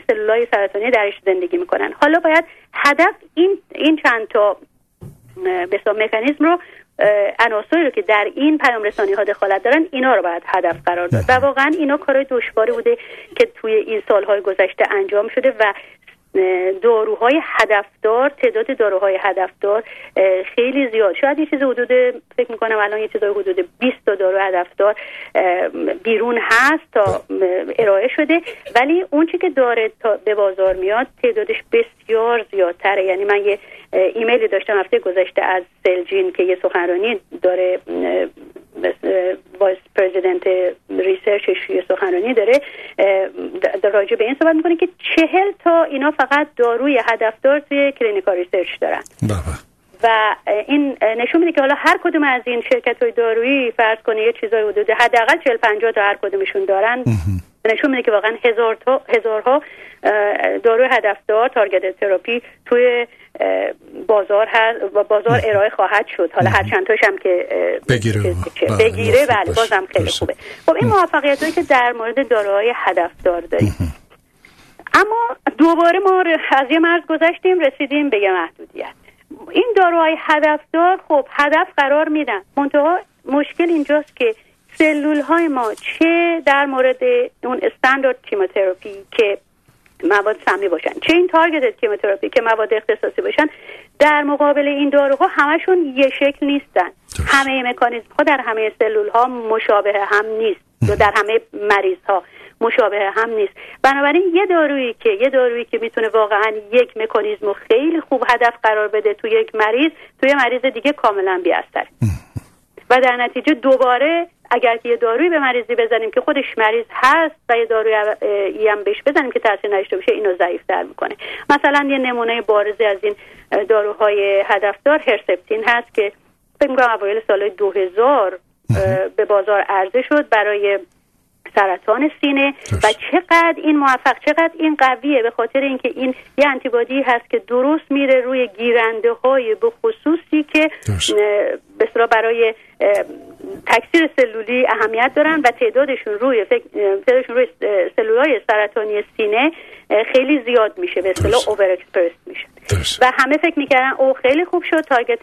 سلول های سرطانی درش زندگی می‌کنن. حالا باید هدف این این چند تا به مکانیزم رو عناصری رو که در این پیام رسانی ها دخالت دارن اینا رو باید هدف قرار داد. و واقعا اینا کارهای دشواری بوده که توی این سالهای گذشته انجام شده و داروهای هدفدار تعداد داروهای هدفدار خیلی زیاد. شاید یه چیز حدود فکر می‌کنم الان یه چیزای حدود 20 تا دارو هدفدار بیرون هست تا ارائه شده. ولی اون چی که داره تا به بازار میاد تعدادش بسیار زیادتره. یعنی من یه ایمیلی داشتم هفته گذشته از Celgene که یه سخنرانی داره vice president research ش یه سخنرانی داره در راجع به این صحبت می‌کنه که چهل تا اینا فقط داروی هدفدار توی clinical research دارن. بابا. و این نشون میده که حالا هر کدوم از این شرکت های دارویی فرض کنه یه چیزای حدود حداقل 40 50 تا هر کدومشون دارن. نشون میده که واقعا هزار تا هزارها دارو هدفدار تارگت تراپی توی بازار هست و بازار ارائه خواهد شد. حالا هر چند هم که بگیره. بله، بگیره بله بازم خیلی خوبه. خب این موفقیت هایی که در مورد داروهای هدفدار داریم. اما دوباره ما از یه مرز گذشتیم رسیدیم به یه محدودیت. این داروهای هدفدار خب هدف قرار میدن. منتها مشکل اینجاست که سلول های ما چه در مورد اون استاندارد کیموتراپی که مواد سمی باشن. چه این تارگت کیموتراپی که مواد اختصاصی باشن در مقابل این داروها همشون یه شکل نیستن. همه مکانیزم ها در همه سلول ها مشابه هم نیست. یا در همه مریض ها مشابه هم نیست. بنابراین یه دارویی که یه دارویی که می‌تونه واقعا یک مکانیزم خیلی خوب هدف قرار بده تو یک مریض توی مریض دیگه کاملا بیاستره و در نتیجه دوباره اگر یه دارویی به مریضی بزنیم که خودش مریض هست و یه دارویی هم بهش بزنیم که تاثیر نداشته باشه اینو ضعیفتر می‌کنه. مثلا یه نمونه بارزی از این داروهای هدفدار هرسپتین هست که فکر می‌کنم اوایل سال 2000 به بازار عرضه شد برای سرطان سینه و چقدر این موفق چقدر این قویه به خاطر اینکه این یه انتیبادی هست که درست میره روی گیرنده های به خصوصی که بسرا برای تکثیر سلولی اهمیت دارن و تعدادشون روی تعدادشون روی سلولای سرطانی سینه خیلی زیاد میشه. به اصطلاح over express میشه. و همه فکر می‌کردن او خیلی خوب شد target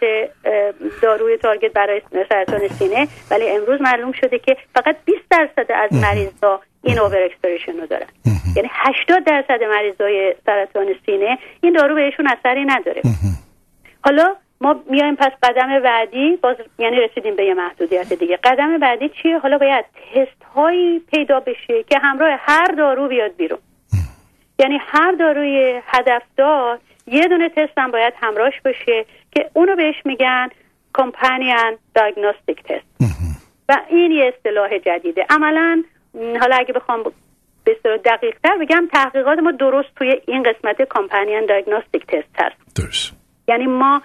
داروی target برای سرطان سینه. ولی امروز معلوم شده که فقط 20 درصد از مریضا این over expression رو دارن. یعنی 80 درصد مریضای سرطان سینه این دارو بهشون اثری نداره. حالا ما میایم پس قدم بعدی باز یعنی رسیدیم به یه محدودیت دیگه. قدم بعدی چیه؟ حالا باید تست هایی پیدا بشه که همراه هر دارو بیاد بیرون. یعنی هر داروی هدفدار یه دونه تست هم باید همراهش باشه که اونو بهش میگن کمپانیان دیاگنوستیک تست و این یه اصطلاح جدیده. عملا حالا اگه بخوام به اصطلاح دقیق تر بگم تحقیقات ما درست توی این قسمت کمپانیان دیاگنوستیک تست هست. درست. یعنی ما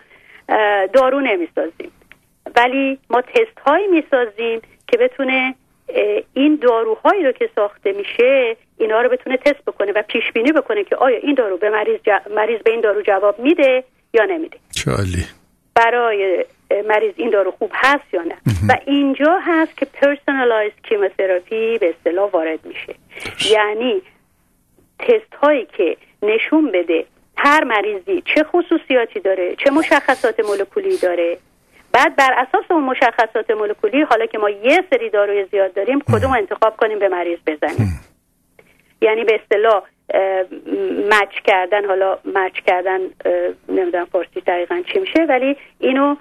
دارو نمی‌سازیم. ولی ما تست هایی می‌سازیم که بتونه این داروهایی رو که ساخته میشه اینا رو بتونه تست بکنه و پیش بینی بکنه که آیا این دارو به مریض, مریض به این دارو جواب میده یا نمیده. چالی برای مریض این دارو خوب هست یا نه. و اینجا هست که personalized chemotherapy به اصطلاح وارد میشه. یعنی تست هایی که نشون بده هر مریضی چه خصوصیاتی داره چه مشخصات مولکولی داره. بعد بر اساس اون مشخصات مولکولی حالا که ما یه سری داروی زیاد داریم کدوم انتخاب کنیم به مریض بزنیم. یعنی به اصطلاح مچ کردن حالا مچ کردن نمی‌دونم فارسی دقیقا چی میشه ولی اینو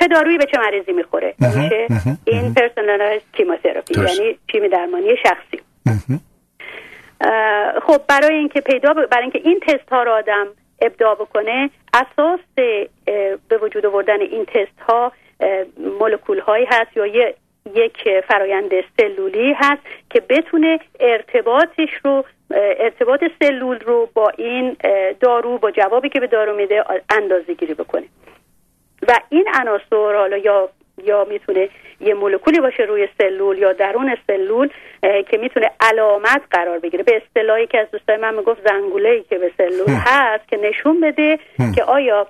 چه دارویی به چه مریضی می‌خوره؟ میشه این personalized chemotherapy یعنی شیمی درمانی شخصی. خب برای اینکه پیدا برای اینکه این تست ها رو آدم ابداع بکنه اساس به وجود آوردن این تست ها مولکول هایی هست یا یه یک فرایند سلولی هست که بتونه ارتباطش رو ارتباط سلول رو با این دارو با جوابی که به دارو میده اندازه گیری بکنه. و این عناصر حالا یا یا می‌تونه یه مولکولی باشه روی سلول یا درون سلول که می‌تونه علامت قرار بگیره. به اصطلاحی که از دوستای من می‌گفت زنگوله ای که به سلول هست که نشون بده که آیا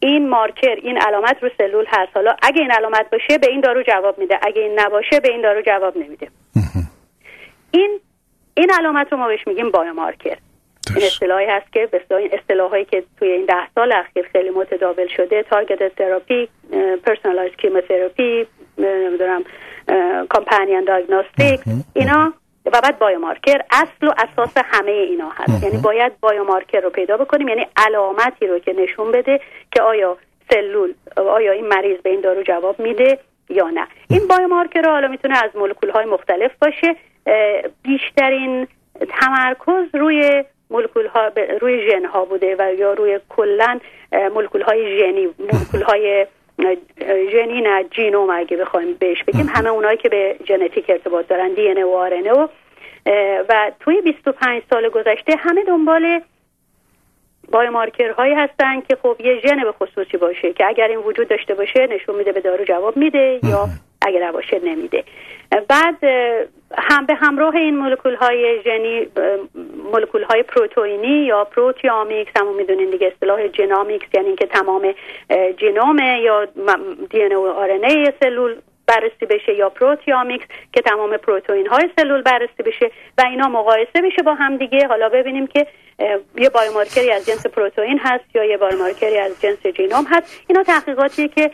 این مارکر این علامت رو سلول هست. حالا اگه این علامت باشه به این دارو جواب میده. اگه این نباشه به این دارو جواب نمیده. این این علامت رو ما بهش میگیم بایومارکر. این اصطلاحی هست که به اصطلاحایی که توی این ده سال اخیر خیلی متداول شده target therapy personalized chemotherapy نمی‌دونم companion diagnostic اینا و بعد biomarker. اصل و اساس همه اینا هست. یعنی باید biomarker رو پیدا بکنیم یعنی علامتی رو که نشون بده که آیا سلول آیا این مریض به این دارو جواب میده یا نه. این biomarker رو حالا می‌تونه از مولکول های مختلف باشه. بیشترین تمرکز روی مولکول ها روی ژن ها بوده و یا روی کلا مولکول های ژنی مولکول های ژنی نه جینوم اگه بخوایم بهش بگیم همه اونایی که به ژنتیک ارتباط دارن دی ان و آر و و توی 25 سال گذشته همه دنبال بایومارکر هایی هستن که خب یه ژن به خصوصی باشه که اگر این وجود داشته باشه نشون میده به دارو جواب میده یا اگر نباشه نمیده. بعد هم به همراه این مولکول های ژنی مولکول های پروتئینی یا proteomics همون می‌دونین دیگه اصطلاح genomics یعنی اینکه تمام genome یا DNA و RNA سلول بررسی بشه یا proteomics که تمام پروتئین های سلول بررسی بشه و اینا مقایسه بشه با هم دیگه. حالا ببینیم که یه biomarker ی از جنس پروتئین هست یا یه biomarker ی از جنس genome هست. اینا تحقیقاتیه که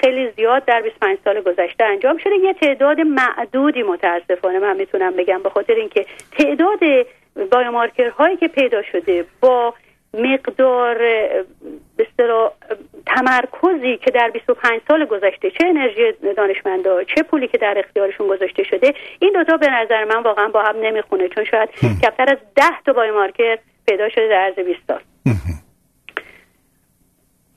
خیلی زیاد در 25 سال گذشته انجام شده. یه تعداد معدودی متاسفانه من می‌تونم بگم به خاطر اینکه تعداد بایومارکرهایی که پیدا شده با مقدار به تمرکزی که در 25 سال گذشته چه انرژی دانشمندا چه پولی که در اختیارشون گذاشته شده این دوتا به نظر من واقعا با هم نمی‌خونه. چون شاید کمتر از 10 تا بایومارکر پیدا شده در عرض 20 سال.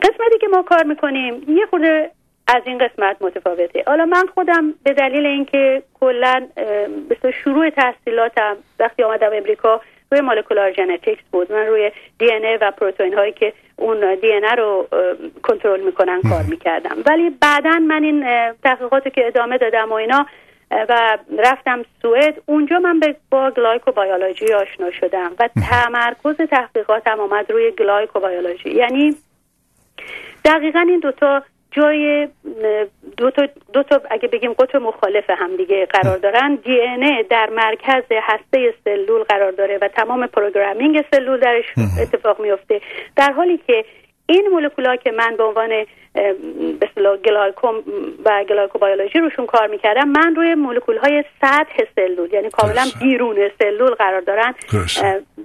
قسمتی که ما کار می‌کنیم یه خورده از این قسمت متفاوته. حالا من خودم به دلیل اینکه کلا به شروع تحصیلاتم وقتی آمدم امریکا روی molecular genetics بود. من روی DNA و پروتئین هایی که اون DNA رو کنترل می‌کنن کار می‌کردم. ولی بعدا من این تحقیقات که ادامه دادم و اینا و رفتم سوئد اونجا من به با glycobiology آشنا شدم و تمرکز تحقیقاتم آمد روی glycobiology یعنی دقیقا این دوتا جای دو تا, دو تا اگه بگیم قطب مخالف هم دیگه قرار دارن. DNA در مرکز هسته سلول قرار داره و تمام programming سلول درش اتفاق میفته. در حالی که این مولکولا که من به عنوان به glycome و glycobiology روشون کار می‌کردم من روی مولکول های سطح سلول یعنی کاملا بیرون سلول قرار دارن.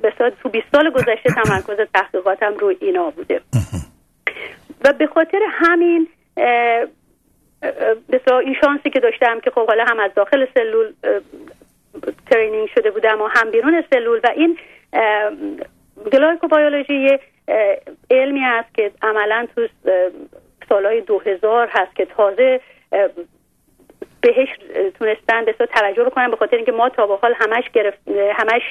به تو 20 سال گذشته تمرکز تحقیقاتم روی اینا بوده. و به خاطر همین بسیار این شانسی که داشتم که خب حالا هم از داخل سلول ترینینگ شده بودم و هم بیرون سلول و این گلایکوبیولوژی علمی است که عملا تو سالهای دو هزار هست که تازه بهش تونستن به توجه بکنن به خاطر اینکه ما تا به حال همش گرفت همش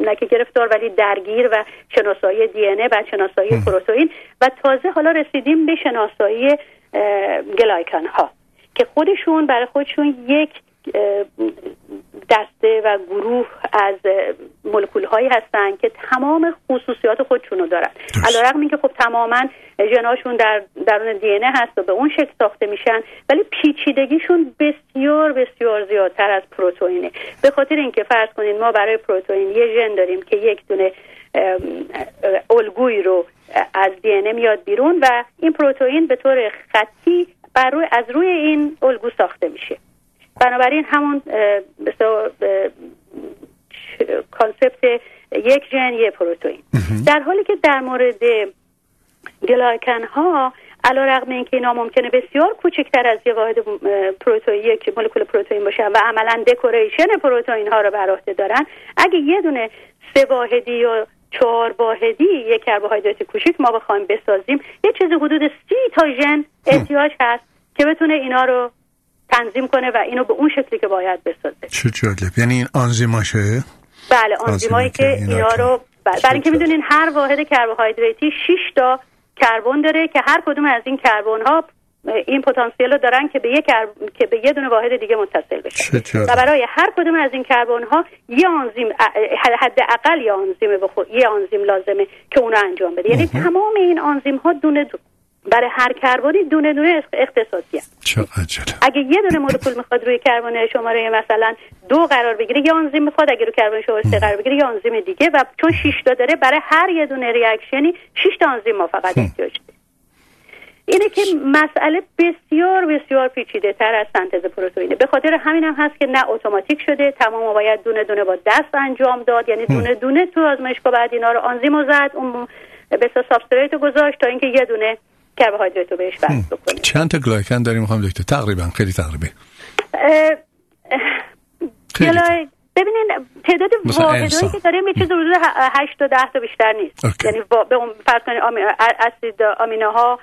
نکه گرفتار ولی درگیر و شناسایی دی ان و شناسایی پروتئین. و تازه حالا رسیدیم به شناسایی گلایکان ها که خودشون برای خودشون یک دسته و گروه از مولکول هایی هستن که تمام خصوصیات خودشونو دارن. علیرغم اینکه خب تماما ژناشون در درون دی هست و به اون شکل ساخته میشن ولی پیچیدگیشون بسیار بسیار زیادتر از پروتئینه. به خاطر اینکه فرض کنید ما برای پروتئین یه ژن داریم که یک دونه الگوی رو از DNA میاد بیرون و این پروتئین به طور خطی بر روی از روی این الگو ساخته میشه. بنابراین همون concept یک ژن یه پروتئین. در حالی که در مورد glycan ها علی رغم اینکه اینا ممکنه بسیار کوچکتر از یه واحد پروتئین یک مولکول پروتئین باشن و عملا دکوریشن پروتئین ها رو بر عهده دارن اگه یه دونه سه واحدی یا چهار واحدی یک کربوهیدرات کوچیک ما بخوایم بسازیم یه چیز حدود سی تا ژن احتیاج هست که بتونه اینا رو تنظیم کنه و اینو به اون شکلی که باید بسازه. چه جالب. یعنی این آنزیماشه؟ بله آنزیمایی که اینا رو برای اینکه می‌دونین هر واحد کربوهیدراتی 6 تا کربن داره که هر کدوم از این کربن ها این پتانسیل رو دارن که به یک که به یه دونه واحد دیگه متصل بشه. و برای هر کدوم از این کربن ها یه آنزیم حداقل یه آنزیم بخو... یه آنزیم لازمه که اون رو انجام بده. یعنی تمام این آنزیم ها دونه. دو... برای هر کربنی دونه دونه اختصاصی اگه یه دونه مولکول می‌خواد روی کربن شماره مثلا دو قرار بگیره یه آنزیم می‌خواد اگه روی کربن شماره سه قرار بگیره یه آنزیم دیگه و چون 6 تا داره برای هر یه دونه ریاکشنی 6 تا آنزیم ما فقط احتیاج اینه که مسئله بسیار بسیار پیچیده تر از سنتز پروتئینه. به خاطر همین هم هست که نه اتوماتیک شده تمام باید دونه دونه با دست انجام داد یعنی دونه دونه تو آزمایشگاه بعد اینا رو آنزیم زد اون به سابستریت گذاشت تا اینکه یه دونه کربوهیدرات رو بهش وصل بکنیم. چند تا گلایکن داریم؟ می‌خوام دکتر. تقریبا خیلی تقریبا ببینین تعداد واحدهایی که داریم یه چیز حدود 8 تا 10 تا بیشتر نیست. یعنی به اون فرض کنید اسید آمینوها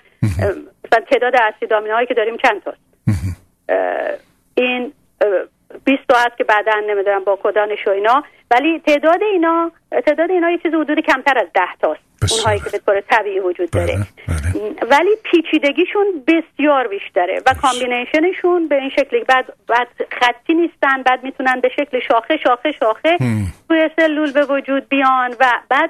مثلا تعداد اسید آمینوهایی که داریم چند تاست؟ این 20 تا هست که بعدا نمی‌دونم با کدانش و اینا. ولی تعداد اینا تعداد اینا یه چیز حدود کمتر از 10 تاست. اونهایی که به طور طبیعی وجود داره. بله، بله. ولی پیچیدگیشون بسیار بیشتره و کامبینیشنشون به این شکلی بعد بعد خطی نیستن بعد می‌تونن به شکل شاخه شاخه شاخه توی سلول به وجود بیان و بعد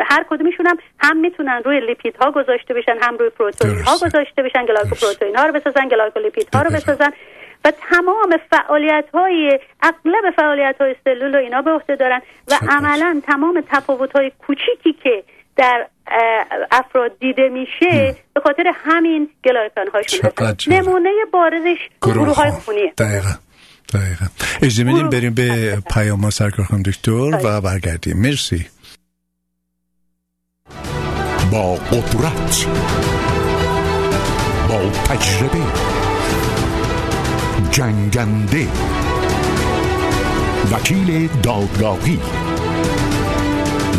هر کدومشون هم هم می‌تونن روی لیپید ها گذاشته بشن هم روی پروتئین ها گذاشته بشن glycoprotein ها رو بسازن glycolipid ها رو بسازن. و تمام فعالیت های اغلب فعالیت های سلول و اینا به عهده دارن و عملا تمام تفاوت های کوچیکی که در افراد دیده میشه به خاطر همین glycan هاشون نمونه بارزش گروه های خونیه. دقیقا. دقیقا. اجازه بریم به پیام سرکار خانم دکتر و برگردیم. مرسی. با قدرت با تجربه. جنگنده. وکیل دادگاهی.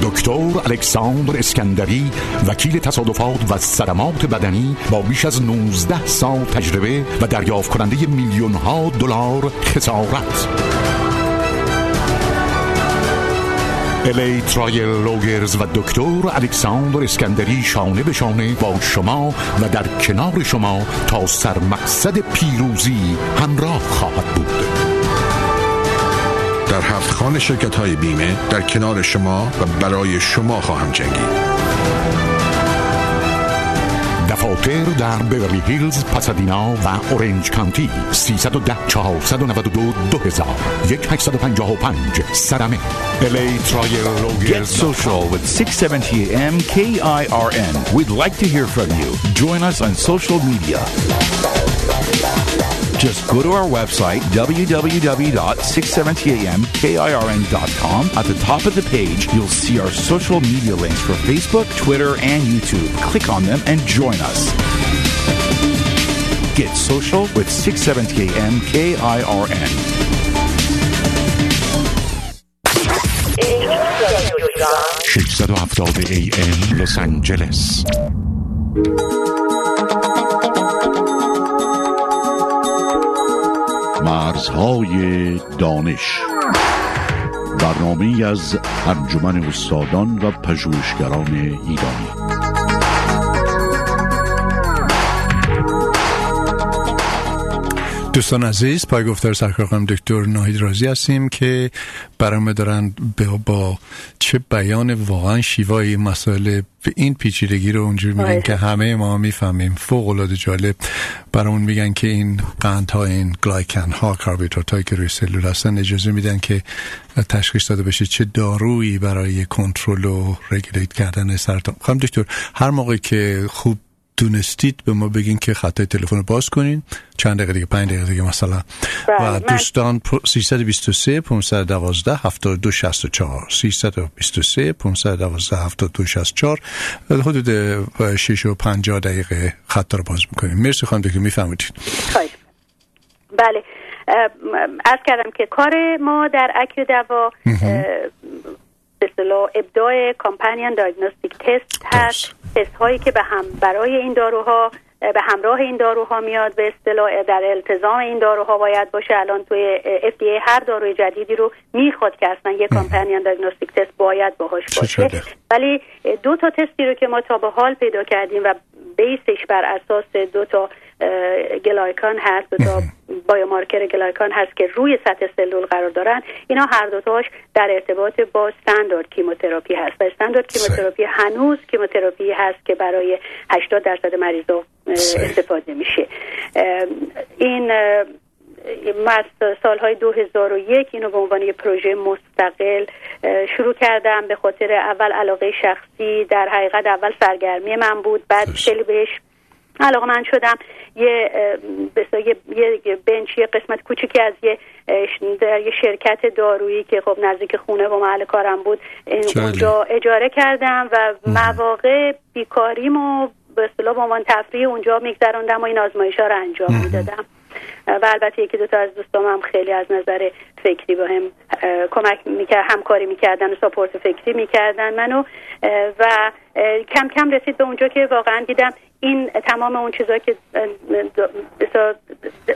دکتر الکساندر اسکندری وکیل تصادفات و صدمات بدنی با بیش از 19 سال تجربه و دریافت کننده میلیون ها دلار خسارت. الی ترایل لوگرز و دکتر الکساندر اسکندری شانه به شانه با شما و در کنار شما تا سرمقصد پیروزی همراه خواهد بود در هفت خانه شرکت های بیمه در کنار شما و برای شما خواهم جنگید دفاتر در بیوری هیلز، پاسادینا و اورنج کانتی 310 492 2000 1855 سرمه LA Trial Get social with 670 AM KIRN. We'd like to hear from you. Join us on social media. Just go to our website, www.670amkirn.com. At the top of the page, you'll see our social media links for Facebook, Twitter, and YouTube. Click on them and join us. Get social with 670am KIRN. AM Los Angeles. مرزهای دانش. برنامه از انجمن استادان و پژوهشگران ایرانی. دوستان عزیز پای گفتار سرکار دکتر ناهید رازی هستیم که برامه دارن با چه بیان واقعا شیوایی مسائل به این پیچیدگی رو اونجور میگن که همه ما می‌فهمیم. فوق العاده جالب. برامون میگن که این قند ها این گلایکن ها کاربیترات هایی که روی سلول هستن اجازه میدن که تشخیص داده بشه چه دارویی برای کنترل و رگولیت کردن سرطان. خانم دکتر هر موقع که خوب دونستید به ما بگین که خطای تلفن باز کنین. چند دقیقه دیگه پنج دقیقه دیگه مثلا. بله، و دوستان 323 512 7264 323 512 7264 حدود 6 و 50 دقیقه خط رو باز می‌کنیم. مرسی خانم دکتر می‌فهمید بله. از کردم که کار ما در اکر دوا به ابداع companion diagnostic test هست. تست هایی که به هم برای این داروها به همراه این داروها میاد به اصطلاح در التزام این داروها باید باشه. الان توی FDA هر داروی جدیدی رو می‌خواد که اصلا یه companion diagnostic test باید باهاش باشه. ولی دو تا تستی رو که ما تا به حال پیدا کردیم و base ش بر اساس دو تا glycan هست تا biomarker glycan هست که روی سطح سلول قرار دارن. اینا هر دوتاش در ارتباط با استاندارد کیموتراپی هست. و استاندارد کیموتراپی هنوز کیموتراپی هست که برای 80 درصد مریضا استفاده میشه. این من از سالهای 2001 اینو به عنوان یه پروژه مستقل شروع کردم. به خاطر اول علاقه شخصی در حقیقت اول سرگرمی من بود. بعد خیلی بهش علاقه من شدم. یه یه, یه بنچ یه قسمت کوچیکی از یه در یه شرکت دارویی که خب نزدیک خونه و محل کارم بود اونجا اجاره کردم و مواقع بیکاریمو به اصطلاح به عنوان تفریح اونجا میگذراندم و این آزمایش ها رو انجام می‌دادم. و البته یکی دو تا از دوستام هم خیلی از نظر فکری با هم کمک می‌کرد همکاری می‌کردن و ساپورت فکری می‌کردن منو. و کم کم رسید به اونجا که واقعا دیدم این تمام اون چیزا که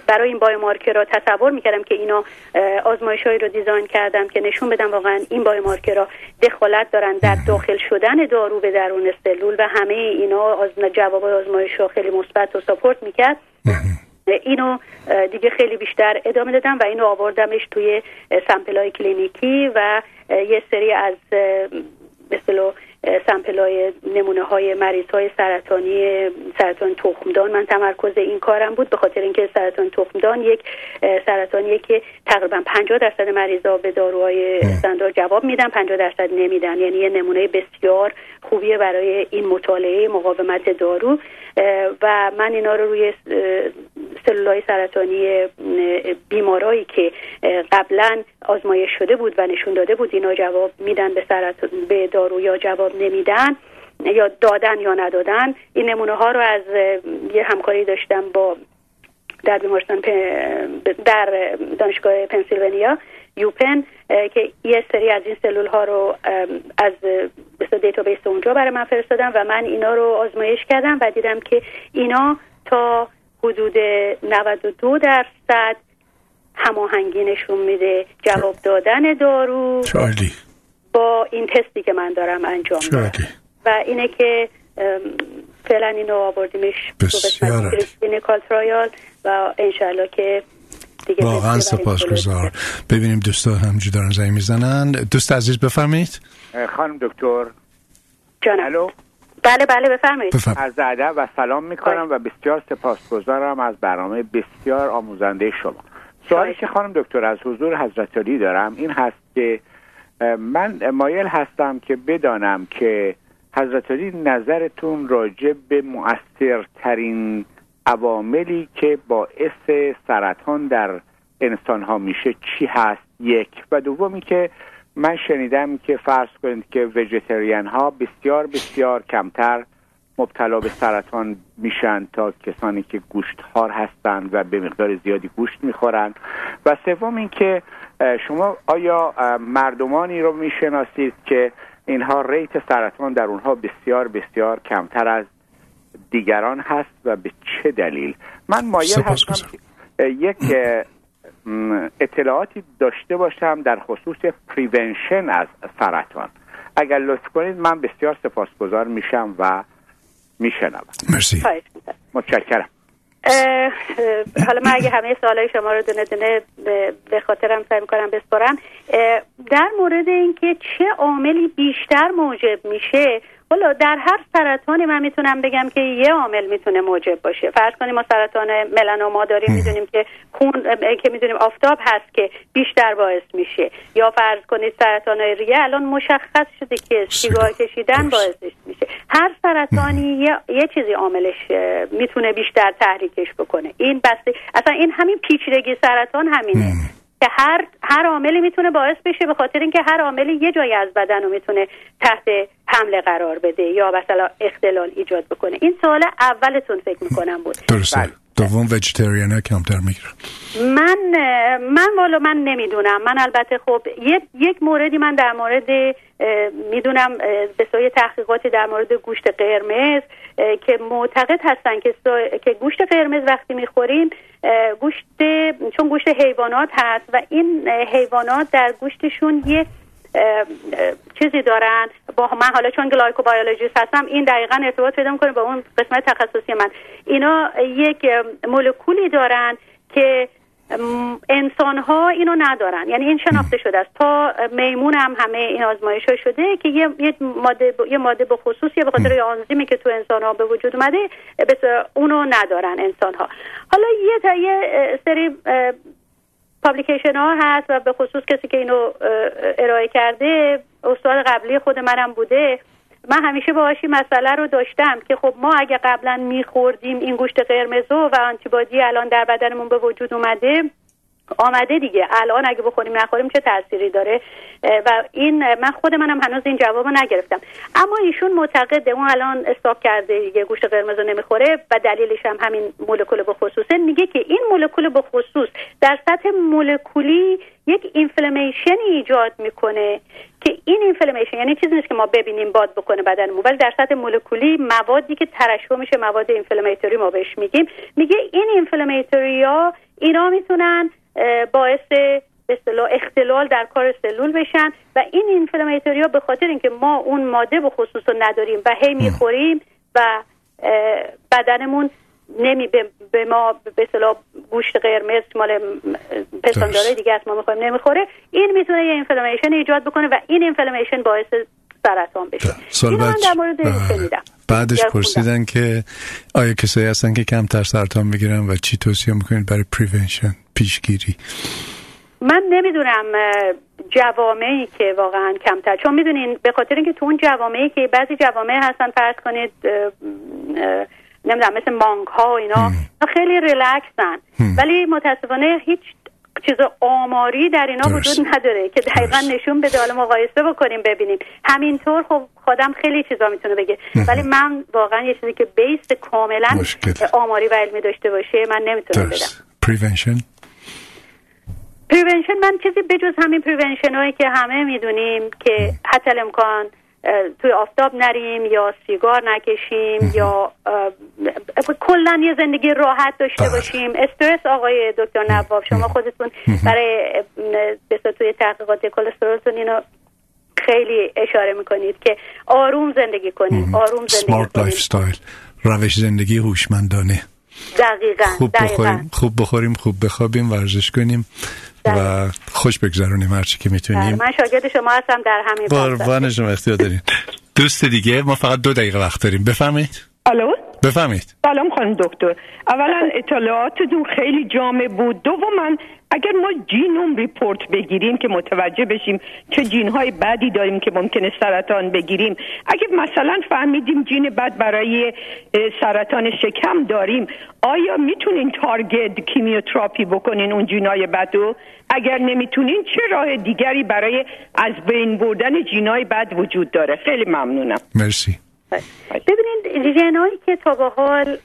برای این را تصور می‌کردم که اینا آزمایشهایی رو دیزاین کردم که نشون بدم واقعا این را دخالت دارن در داخل شدن دارو به درون سلول و همه اینا جواب آزمایش خیلی مثبت و ساپورت می‌کرد. اینو دیگه خیلی بیشتر ادامه دادم و اینو آوردمش توی سمپل های کلینیکی و یه سری از مثل سمپل های نمونه های مریض های سرطانی سرطان تخمدان. من تمرکز این کارم بود به خاطر اینکه سرطان تخمدان یک سرطانیه که تقریبا 50 درصد مریضا به داروهای استاندارد جواب میدن 50 درصد نمیدن. یعنی یه نمونه بسیار خوبیه برای این مطالعه مقاومت دارو. و من اینا رو روی سلولای سرطانی بیمارایی که قبلا آزمایش شده بود و نشون داده بود اینا جواب میدن به, سرطان به دارو یا جواب نمیدن یا دادن یا ندادن این نمونه ها رو از یه همکاری داشتم با در بیمارستان در دانشگاه پنسیلوانیا UPenn که یه سری از این سلول ها رو از database اونجا برای من فرستادن و من اینا رو آزمایش کردم و دیدم که اینا تا حدود 92 درصد هماهنگی نشون میده جواب دادن دارو چالی. با این تستی که من دارم انجام میدم و اینه که فعلا اینو آوردیمش به سوی clinical trial و انشالله که دیگه واقعا سپاسگزار ببینیم دوستا همینجور دارن زنگ می‌زنن. دوست عزیز بفرمایید. خانم دکتر. جان بله بله بفرمایید. از ادب و سلام می‌کنم و بسیار سپاسگزارم از برنامه بسیار آموزنده شما. سوالی که خانم دکتر از حضور حضرت علی دارم این هست که من مایل هستم که بدانم که حضرت علی نظرتون راجع به مؤثرترین عواملی که باعث سرطان در انسان ها میشه چی هست؟ یک. و دومی که من شنیدم که فرض کنید که ویژیتریان ها بسیار بسیار کمتر مبتلا به سرطان میشن تا کسانی که گوشتخوار هستند و به مقدار زیادی گوشت می‌خورند. و سوم اینکه شما آیا مردمانی رو می‌شناسید که اینها ریت سرطان در اونها بسیار بسیار کمتر از دیگران هست و به چه دلیل؟ من مایل هستم یک اطلاعاتی داشته باشم در خصوص پریونشن از سرطان. اگر لطف کنید من بسیار سپاسگزار میشم و میشنوم. مرسی. متشکرم. حالا من اگه همه سوالای شما رو دونه دونه به خاطرم سعی می‌کنم بسپارم در مورد اینکه چه عاملی بیشتر موجب میشه حالا در هر سرطانی من می‌تونم بگم که یه عامل می‌تونه موجب باشه. فرض کنیم ما سرطان ملانوما داریم می‌دونیم که خون که می‌دونیم آفتاب هست که بیشتر باعث میشه. یا فرض کنید سرطان ریه الان مشخص شده که سیگار کشیدن باعثش میشه. هر سرطانی یه, یه چیزی عاملش می‌تونه بیشتر تحریکش بکنه. این بسته اصلا این همین پیچیدگی سرطان همینه. که هر هر عاملی می‌تونه باعث بشه به خاطر اینکه هر عاملی یه جایی از بدن رو می‌تونه تحت حمله قرار بده یا مثلا اختلال ایجاد بکنه. این سوال اولتون فکر می‌کنم بود. درسته. بله. دوم vegetarian ها کمتر می‌گیرن. من من والا من نمی‌دونم. من البته خب یک موردی من در مورد می‌دونم به سوی تحقیقاتی در مورد گوشت قرمز که معتقد هستن که, که گوشت قرمز وقتی می‌خوریم گوشت چون گوشت حیوانات هست و این حیوانات در گوشتشون یه چیزی دارن. با من حالا چون glycobiologist هستم این دقیقا ارتباط پیدا می‌کنه با اون قسمت تخصصی من. اینا یک مولکولی دارن که انسان ها اینو ندارن. یعنی این شناخته شده است. تا میمون هم همه این آزمایش ها شده که یه, یه ماده ب... یه ماده به خصوص یه به خاطر آنزیمی که تو انسان ها به وجود اومده اونو ندارن انسان ها حالا یه تا یه سری پابلیکیشن ها هست و به خصوص کسی که اینو ارائه کرده استاد قبلی خود منم بوده. من همیشه باهاش این مسئله رو داشتم که خب ما اگه قبلا میخوردیم این گوشت قرمزو و آنتیبادی الان در بدنمون به وجود اومده آمده دیگه. الان اگه بخوریم نخوریم چه تأثیری داره؟ و این من خود منم هنوز این جواب رو نگرفتم. اما ایشون معتقده اون الان استاک کرده دیگه گوشت قرمز رو نمی‌خوره و دلیلش هم همین مولکول به خصوصه. میگه که این مولکول به خصوص در سطح مولکولی یک اینفلمیشن ایجاد می‌کنه که این اینفلمیشن یعنی چیزی نیست که ما ببینیم باد بکنه بدنمون ولی در سطح مولکولی موادی که ترشح میشه مواد اینفلمیتوری ما بهش میگیم. میگه این اینفلمیتوری ها اینا می‌تونن باعث به اختلال در کار سلول بشن و این اینفلاماتوری ها به خاطر اینکه ما اون ماده به خصوص رو نداریم و هی می‌خوریم و بدنمون نمی به ما به اصطلاح گوشت قرمز مال پستاندارای دیگه از ما می‌خوایم نمی‌خوره این می‌تونه یه اینفلامیشن ایجاد بکنه و این اینفلامیشن باعث سرطان بشه. سال بعد در مورد. بعدش پرسیدن که آیا کسایی هستن که کمتر سرطان می‌گیرن و چی توصیه می‌کنید برای پریونشن پیشگیری؟ من نمی‌دونم جوامعی که واقعا کمتر چون می‌دونین به خاطر اینکه تو اون جوامعی که بعضی جوامع هستن فرض کنید نمی‌دونم مثل مانگ ها و اینا خیلی ریلکسن. ولی متاسفانه هیچ چیز آماری در اینا وجود نداره که دقیقا نشون بده حالا مقایسه بکنیم ببینیم. همینطور خب خودم خیلی چیزا می‌تونه بگه. ولی من واقعا یه چیزی که base کاملا آماری و علمی داشته باشه من نمی‌تونم بدم. prevention من چیزی بجز همین prevention هایی که همه می‌دونیم که حتی امکان توی آفتاب نریم یا سیگار نکشیم یا کلا یه زندگی راحت داشته بله. باشیم. استرس آقای دکتر نواب شما خودتون برای بسا توی تحقیقات کلسترولتون اینو خیلی اشاره می‌کنید که آروم زندگی کنیم آروم زندگی کنیم lifestyle روش زندگی هوشمندانه. دقیقا خوب بخوریم خوب بخوریم خوب بخوابیم ورزش کنیم. و خوش بگذرونیم هرچی که می‌تونیم. من شاگرد شما هستم در همین قربان شما اختیار داریم دوست دیگه؟ ما فقط دو دقیقه وقت داریم. بفرمایید؟ الو؟ بفرمایید. سلام خانم دکتر. اولا اطلاعاتتون خیلی جامع بود. دوما اگر ما genome report بگیریم که متوجه بشیم چه gene های بدی داریم که ممکنه سرطان بگیریم. اگر مثلا فهمیدیم gene بد برای سرطان شکم داریم آیا می‌تونین target chemotherapy بکنین اون gene های بد رو؟ اگر نمی‌تونین چه راه دیگری برای از بین بردن جین های بد وجود داره؟ خیلی ممنونم. مرسی. ببینید ژنایی که تا به حال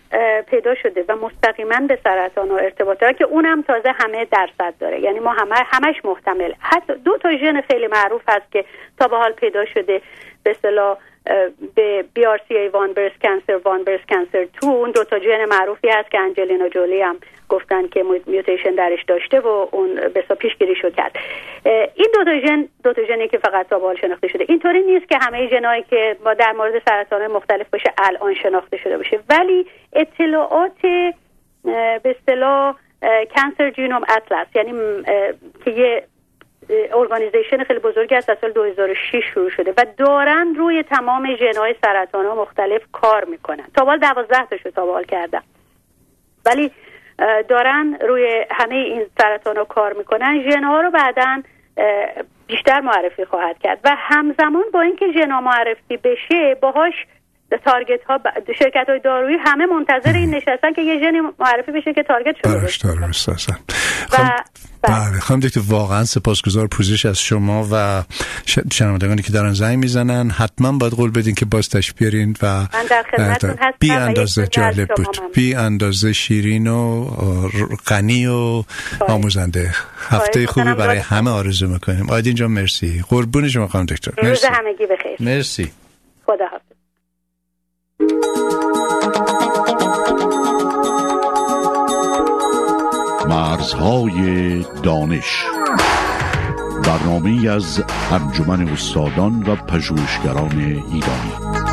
پیدا شده و مستقیما به سرطان و ارتباط داره که اونم تازه همه درصد داره. یعنی ما همه همش محتمل. حتی دو تا ژن خیلی معروف هست که تا به حال پیدا شده. به اصطلاح به BRCA وان برس کانسر وان برس کانسر تو اون دو تا ژن معروفی هست که انجلینا جولی هم گفتن که میوتیشن درش داشته و اون بسا پیشگیری شد کرد. این دو تا ژن دو تا ژنی که فقط تا حال شناخته شده اینطوری نیست که همه ژنایی که ما در مورد سرطان مختلف باشه الان شناخته شده باشه. ولی اطلاعات به اصطلاح کانسر جینوم اطلس یعنی که یه ارگانیزیشن خیلی بزرگی از سال 2006 شروع شده و دارن روی تمام ژنهای سرطان ها مختلف کار می‌کنن. تا بال 12 تاشو تا بال کردن ولی دارن روی همه این سرطان ها کار می‌کنن. ژنها رو بعدا بیشتر معرفی خواهد کرد. و همزمان با اینکه ژنا معرفی بشه باهاش تارگت ها ب... شرکت های دارویی همه منتظر این نشستن که یه ژنی معرفی بشه که تارگت شده باشه. و بله. خانم دکتر واقعا سپاسگزار پوزش از شما و شنوندگانی که دارن زنگ می‌زنن. حتما باید قول بدین که باز تشریف بیارین و بی اندازه جالب بود. بی اندازه شیرین و غنی و آموزنده. هفته خوبی برای همه آرزو می‌کنیم. آیدین جان مرسی. قربون شما خانم دکتر. مرسی. روز همگی بخیر. مرسی. خدا حافظ مرزهای دانش. برنامه از انجمن استادان و پژوهشگران ایرانی.